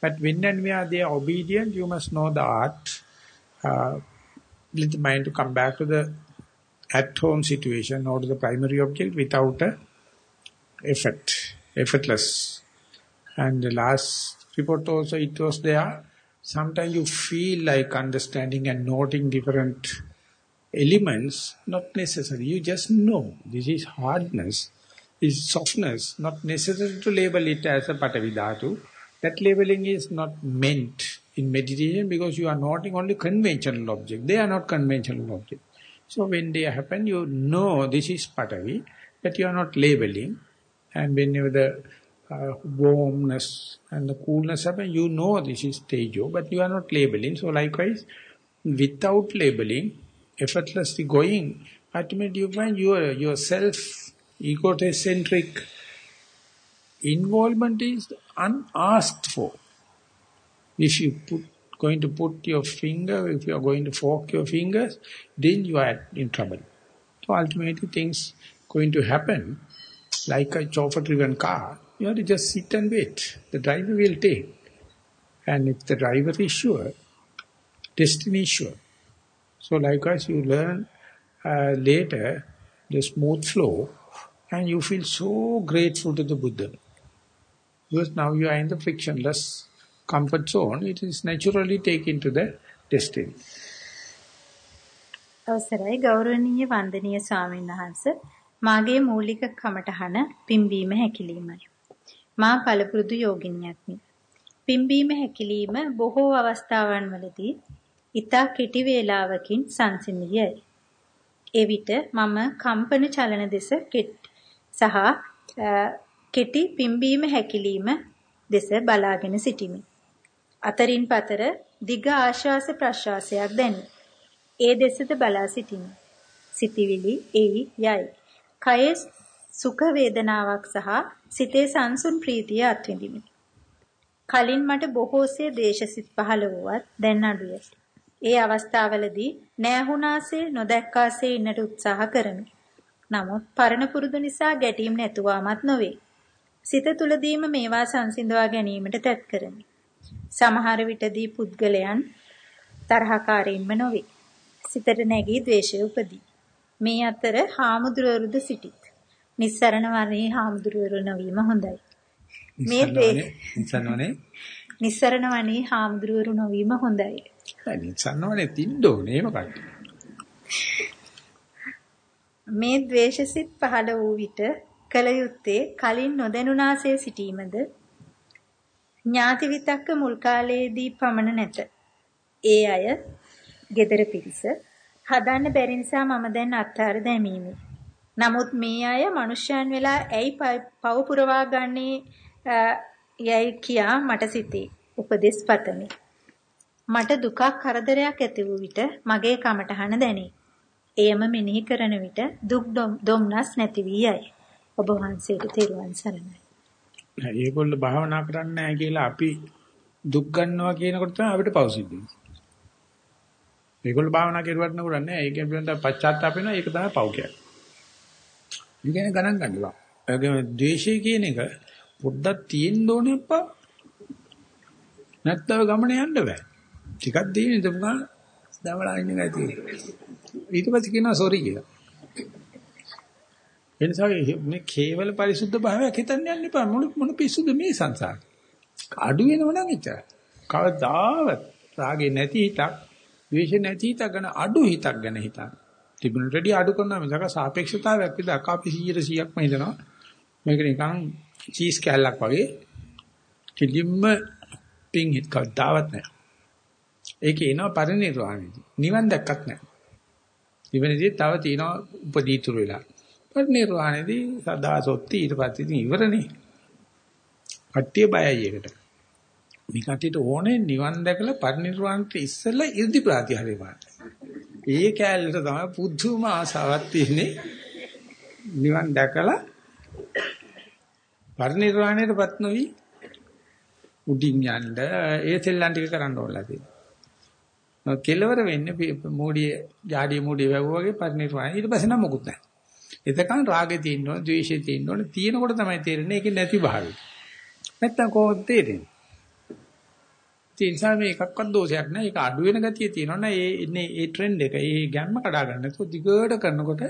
but when and where they are obedient, you must know the art, uh, let the mind to come back to the at-home situation or to the primary object without a effort, effortless. And the last report also, it was there. Sometimes you feel like understanding and noting different elements, not necessary. You just know this is hardness, this is softness, not necessary to label it as a patavidhatu. That labeling is not meant in meditation because you are noting only conventional object. They are not conventional object. So when they happen, you know this is Patavi, but you are not labeling. And whenever the uh, warmness and the coolness happen, you know this is Tejo, but you are not labeling. So likewise, without labeling, effortlessly going, ultimately you find your, your self, egocentric involvement is unasked for. If you put going to put your finger, if you are going to fork your fingers, then you are in trouble. So ultimately things going to happen like a chauffeur-driven car. You have to just sit and wait. The driver will take. And if the driver is sure, destiny is sure. So likewise you learn uh, later the smooth flow and you feel so grateful to the Buddha. Because now you are in the frictionless comfort zone, it is naturally taken to the destiny. අවසරයි ගෞරවනීය වන්දනීය ස්වාමීන් වහන්ස මාගේ මූලික කමටහන පිම්බීම හැකිලීමයි. මා පළපුරුදු යෝගිනියක්මි. පිම්බීම හැකිලීම බොහෝ අවස්ථාවන් වලදී ඊතා කෙටි වේලාවකින් සංසිඳියයි. එවිට මම කම්පන චලන දෙස සහ කෙටි පිම්බීම හැකිලීම දෙස බලාගෙන සිටිමි. අතරින් පතර දිග ආශ්වාස ප්‍රශ්වාසයක් දැනේ. ඒ දෙසද බලා සිටිමි. සිටිවිලි එයි යයි. කයේ සුඛ වේදනාවක් සහ සිතේ සංසුන් ප්‍රීතිය අත්විඳිමි. කලින් මට බොහෝසේ දේශසිත පහළ වුවත් දැන් අඩුය. ඒ අවස්ථාවලදී නෑහුණාසේ නොදැක්කාසේ ඉන්නට උත්සාහ කරමි. නමුත් පරණ පුරුදු නිසා ගැටීම් නැතුවමත් නොවේ. සිත තුලදීම මේවා සංසිඳවා ගැනීමට තැත් කරමි. සමහර විටදී පුද්ගලයන් තරහකාරීන්ම නොවේ. සිතට නැගී ද්වේෂය උපදී. මේ අතර හාමුදුරුවරුද සිටිත්. නිස්සරණ වරේ හාමුදුරුවරු නොවීම හොඳයි. මේ නිස්සරණ වනේ හාමුදුරුවරු නොවීම හොඳයි. නිස්සරණවනේ තින්න ඕනේ මොකක්ද? මේ ද්වේෂසිත පහළ වූ විට කල යුත්තේ කලින් නොදැනුණාසේ සිටීමද ඥාති විතක්ක මුල් කාලයේදී පමණ නැත. ඒ අය gedara පිරිස හදන්න බැරි නිසා මම දැන් අත්හාර දැමීමි. නමුත් මේ අය මිනිස්යන් වෙලා ඇයි පව පුරවා ගන්නේ යයි කියා මට සිතේ. උපදෙස් පතමි. මට දුකක් කරදරයක් ඇති වූ විට මගේ කමටහන දැනේ. එයම මෙනෙහි කරන විට දුක් දුම්නස් නැති වී යයි. ඔබ වහන්සේට තෙරුවන් සරණයි. ඒගොල්ලෝ භාවනා කරන්නේ නැහැ කියලා අපි දුක් ගන්නවා කියනකොට තමයි අපිට පෞසිද්ධ වෙන්නේ. ඒගොල්ලෝ භාවනා කරුවත් නුරන්නේ නැහැ. ඒකෙන් පිළිබඳව පශ්චාත්තාප වෙනවා. ඒක තමයි පව් කියන්නේ. ඉතින් ගණන් ගන්නවා. ඒගොම ද්වේෂය කියන එක පොඩ්ඩක් තියෙන්න ඕනේ අප්පා. නැත්තව ගමන යන්න බෑ. ටිකක් දෙන්න ඉඳපුවා දවලා ඉන්න එකයි තියෙන්නේ. ඊට පස්සේ කියනවා සෝරි කියලා. එනිසා මේ කේවල පරිසුද්ධ භාවයක් හිතන්න යන්න එපා. මොන මොන පිස්සුද මේ සංසාරේ. අඩු වෙනව නම් එච්චරයි. කවදාවත් රාගේ නැති හිතක්, ද්වේෂ නැති හිතක් ගැන අඩු හිතක් ගැන හිතන්න. තිබුණට වැඩි අඩු කරනවා මිසක සාපේක්ෂතාවයක් විදිහට අපි 100%ක්ම හිතනවා. මේක නිකන් චීස් කැල්ලක් වගේ කිලිම්ම පිං හිට කවදාවත් නැහැ. ඒකේ එනවා පරිණිරවාණයදී. නිවන් දැක්කත් නැහැ. නිවනදී තව තියෙනවා උපදීතුරු වෙලා. පරිණිරවාණයදී සදා සොත්ති ඊට පස්සේ ඉතින් ඉවරනේ. කට්ටිය බයයි ඒකට. මේ කට්ටියට ඕනේ නිවන් දැකලා පරිණිරවාණයට ඉස්සෙල්ලා 이르දි ප්‍රාතිහාරය බලන්න. ඒ කැලේට තමයි පුදුම ආසාවක් තියෙන්නේ. නිවන් දැකලා පරිණිරවාණයටපත් නොවි උඩින් යන්න ඒ සෙල්ලම් ටික කරන්න ඕනලා තියෙනවා. කෙලවර වෙන්නේ මෝඩිය ජාඩිය මෝඩිය වැවුවා වගේ පරිණිරවාණය. ඊට පස්සේ නම් මොකුත් නැහැ. එතකන් රාගේ තියෙන්න ඕන, ද්වේෂේ තියෙන්න ඕන. තියෙනකොට තමයි තේරෙන්නේ ඒකේ නැති භාවය. නැත්තම් කොහොමද තේරෙන්නේ? ඒ නිසා මේ එකක්වත් දෝෂයක් නැහැ. ඒක අඩු වෙන ගතිය තියෙනවා නේද? ඒ ඉන්නේ ඒ ට්‍රෙන්ඩ් එක. ඒ ගැම්ම කඩා ගන්න. ඒක දිගට කරනකොට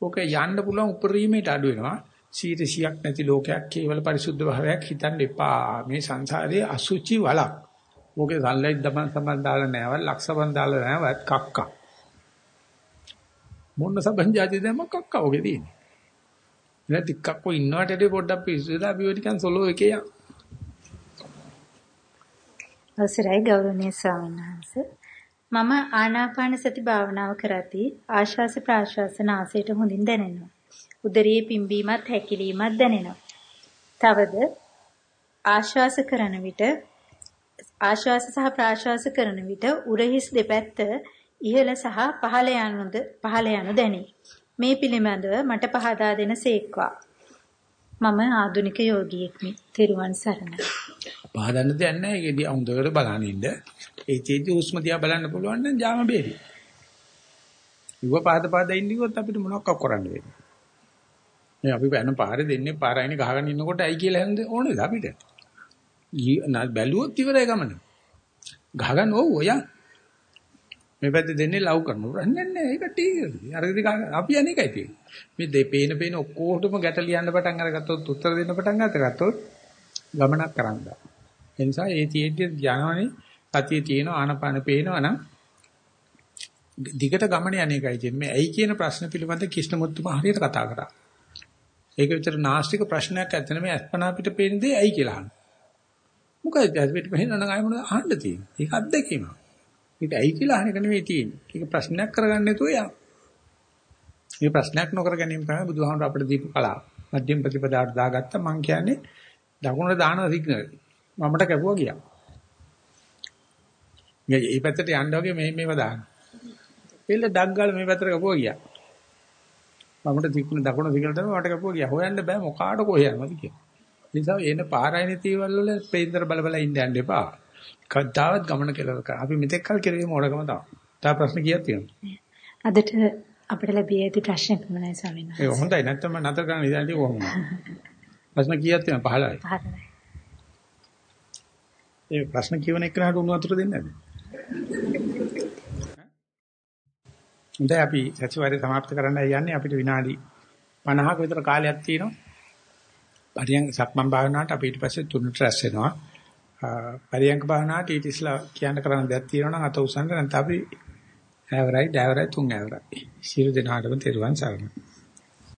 ඕක යන්න පුළුවන් උපරිමයට අඩු වෙනවා. 100ක් නැති ලෝකයක් කේවල පරිසුද්ධ භාවයක් හිතන්න එපා. මේ සංසාරයේ අසුචි වලක්. ඕකේ සල්ලයිත් දමන් සම්බන්ධ දාලා නැවල් ලක්ෂවන් දාලා නැවත් කක්කා. මොන්න සබන් જાති දැම්ම කක්කා ඔගේ තියෙන්නේ. ඉතින් ටිකක් කො ඉන්නවට පොඩ්ඩක් පිස්සුදලා අපි ඔය ටිකන් සොලෝ එකේ යන්. අවසරයි ගෞරවනීය ස්වාමීන් වහන්සේ මම ආනාපාන සති භාවනාව කරති ආශ්වාස ප්‍රාශ්වාස නාසයට හොඳින් දැනෙනවා උදරයේ පිම්බීමත් හැකිලීමත් දැනෙනවා තවද ආශ්වාස කරන විට ආශ්වාස සහ ප්‍රාශ්වාස කරන විට උරහිස් දෙපැත්ත ඉහළ සහ පහළ යනුද පහළ යනු දැනේ මේ පිළිබඳව මට පහදා දෙන සේක්වා මම ආදුනික යෝගියෙක්මි. තෙරුවන් සරණයි. පහදන්න දෙයක් නැහැ. ඒකදී හොඳට බලන්න ඉන්න. ඒ චේති හුස්ම දිහා බලන්න පුළුවන් නම් ජාම බේරි. ඉව පහද පහද ඉන්නකොත් අපිට මොනවක් කරන්න වෙන්නේ. මේ අපි යන පාරේ දෙන්නේ පාරයිනේ ගහගෙන ඉන්නකොට ඇයි කියලා හන්ද ඕනේද අපිට? බැලුවොත් ඉවරයි ගමන. ගහගන්න ඕව යන්. මේ පැත්තේ දෙන්නේ ලව් කරනවා. නෑ නෑ ඒක ටීකරි. අර දිග අපි යන්නේ එකයි තියෙන්නේ. මේ දෙපේන පේන ඔක්කොටම ගැට ලියන්න පටන් අරගත්තොත් උත්තර දෙන්න පටන් අරගත්තොත් ගමනක් කරන්න. ඒ නිසා ඒ තියෙද්දි යනවනේ සතියේ තියෙන ආනපාන පේනවනම් දිගට ගමන යන එකයි තියෙන්නේ. මේ ඇයි කියන ප්‍රශ්න පිළිබඳ කිෂ්ණමුත්තුම හරියට කතා කරා. ඒක විතර නාස්තික ප්‍රශ්නයක් ඇත්තනේ මේ අස්පනා පිට පේන දේ ඇයි කියලා අහන්න. මොකද ඇස්පිට පේන නම් ආයෙ මොනවද අහන්න තියෙන්නේ. ඒක අත්දැකීමක්. ඒක ඇයි කියලා අහන එක නෙවෙයි තියෙන්නේ. ඒක ප්‍රශ්නයක් කරගන්න නැතුව යන්න. මේ ප්‍රශ්නයක් නොකර ගැනීම තමයි බුදුහාමුදුර අපිට දීපු කලාව. මධ්‍යම ප්‍රතිපදාවට දාගත්ත මං කියන්නේ දකුණට දාන සිග්නල්. මමට කැපුවා ගියා. මේ මේ පැත්තට යන්න වගේ මේ මේව දාන්න. එල්ල ඩග්ගල මේ පැත්තට කැපුවා ගියා. මමට තිකුණ දකුණ සිග්නල් තමයි මට කැපුවා ගියා. හොයන්න බෑ මොකාට කොහේ යනවද කියලා. නිසා එන පාරායන තීවල් වල පේන්දර බල බල ඉන්න යන්න එපා. කවදාවත් ගමන කෙලවර කරා. අපි මෙතෙක් කල් කෙරෙන්නේ මොඩකම තමයි. තා ප්‍රශ්න කීයක් තියෙනවද? අදට අපිට ලැබී ඇති ප්‍රශ්න කමනයි ස්වාමීන් වහන්සේ. ඒ හොඳයි නැත්නම් නතර කරන්න ඉඳන්ටි කොහොමද? ප්‍රශ්න කීයක් තියෙනවද? 15යි. 15යි. ඒ ප්‍රශ්න කියවන එකනට උණු වතුර දෙන්නේ නැද්ද? හොඳයි අපි සතිವಾರේ සමාප්ත කරන්නයි යන්නේ අපිට විනාඩි 50ක විතර කාලයක් තියෙනවා. පරියන් සක්මන් භාවනාවට අපි ඊට පස්සේ තුනට රැස් වෙනවා. පරියංක භාවනාවට ඊට ඉස්සලා කියන්න කරන්න දෙයක් තියෙනවා නම් අත උසන්න නැත්නම් අපි ඇවරයි ඩෑවරයි තුන් ඇවරයි. සියලු දෙනාටම තෙරුවන් සරණයි.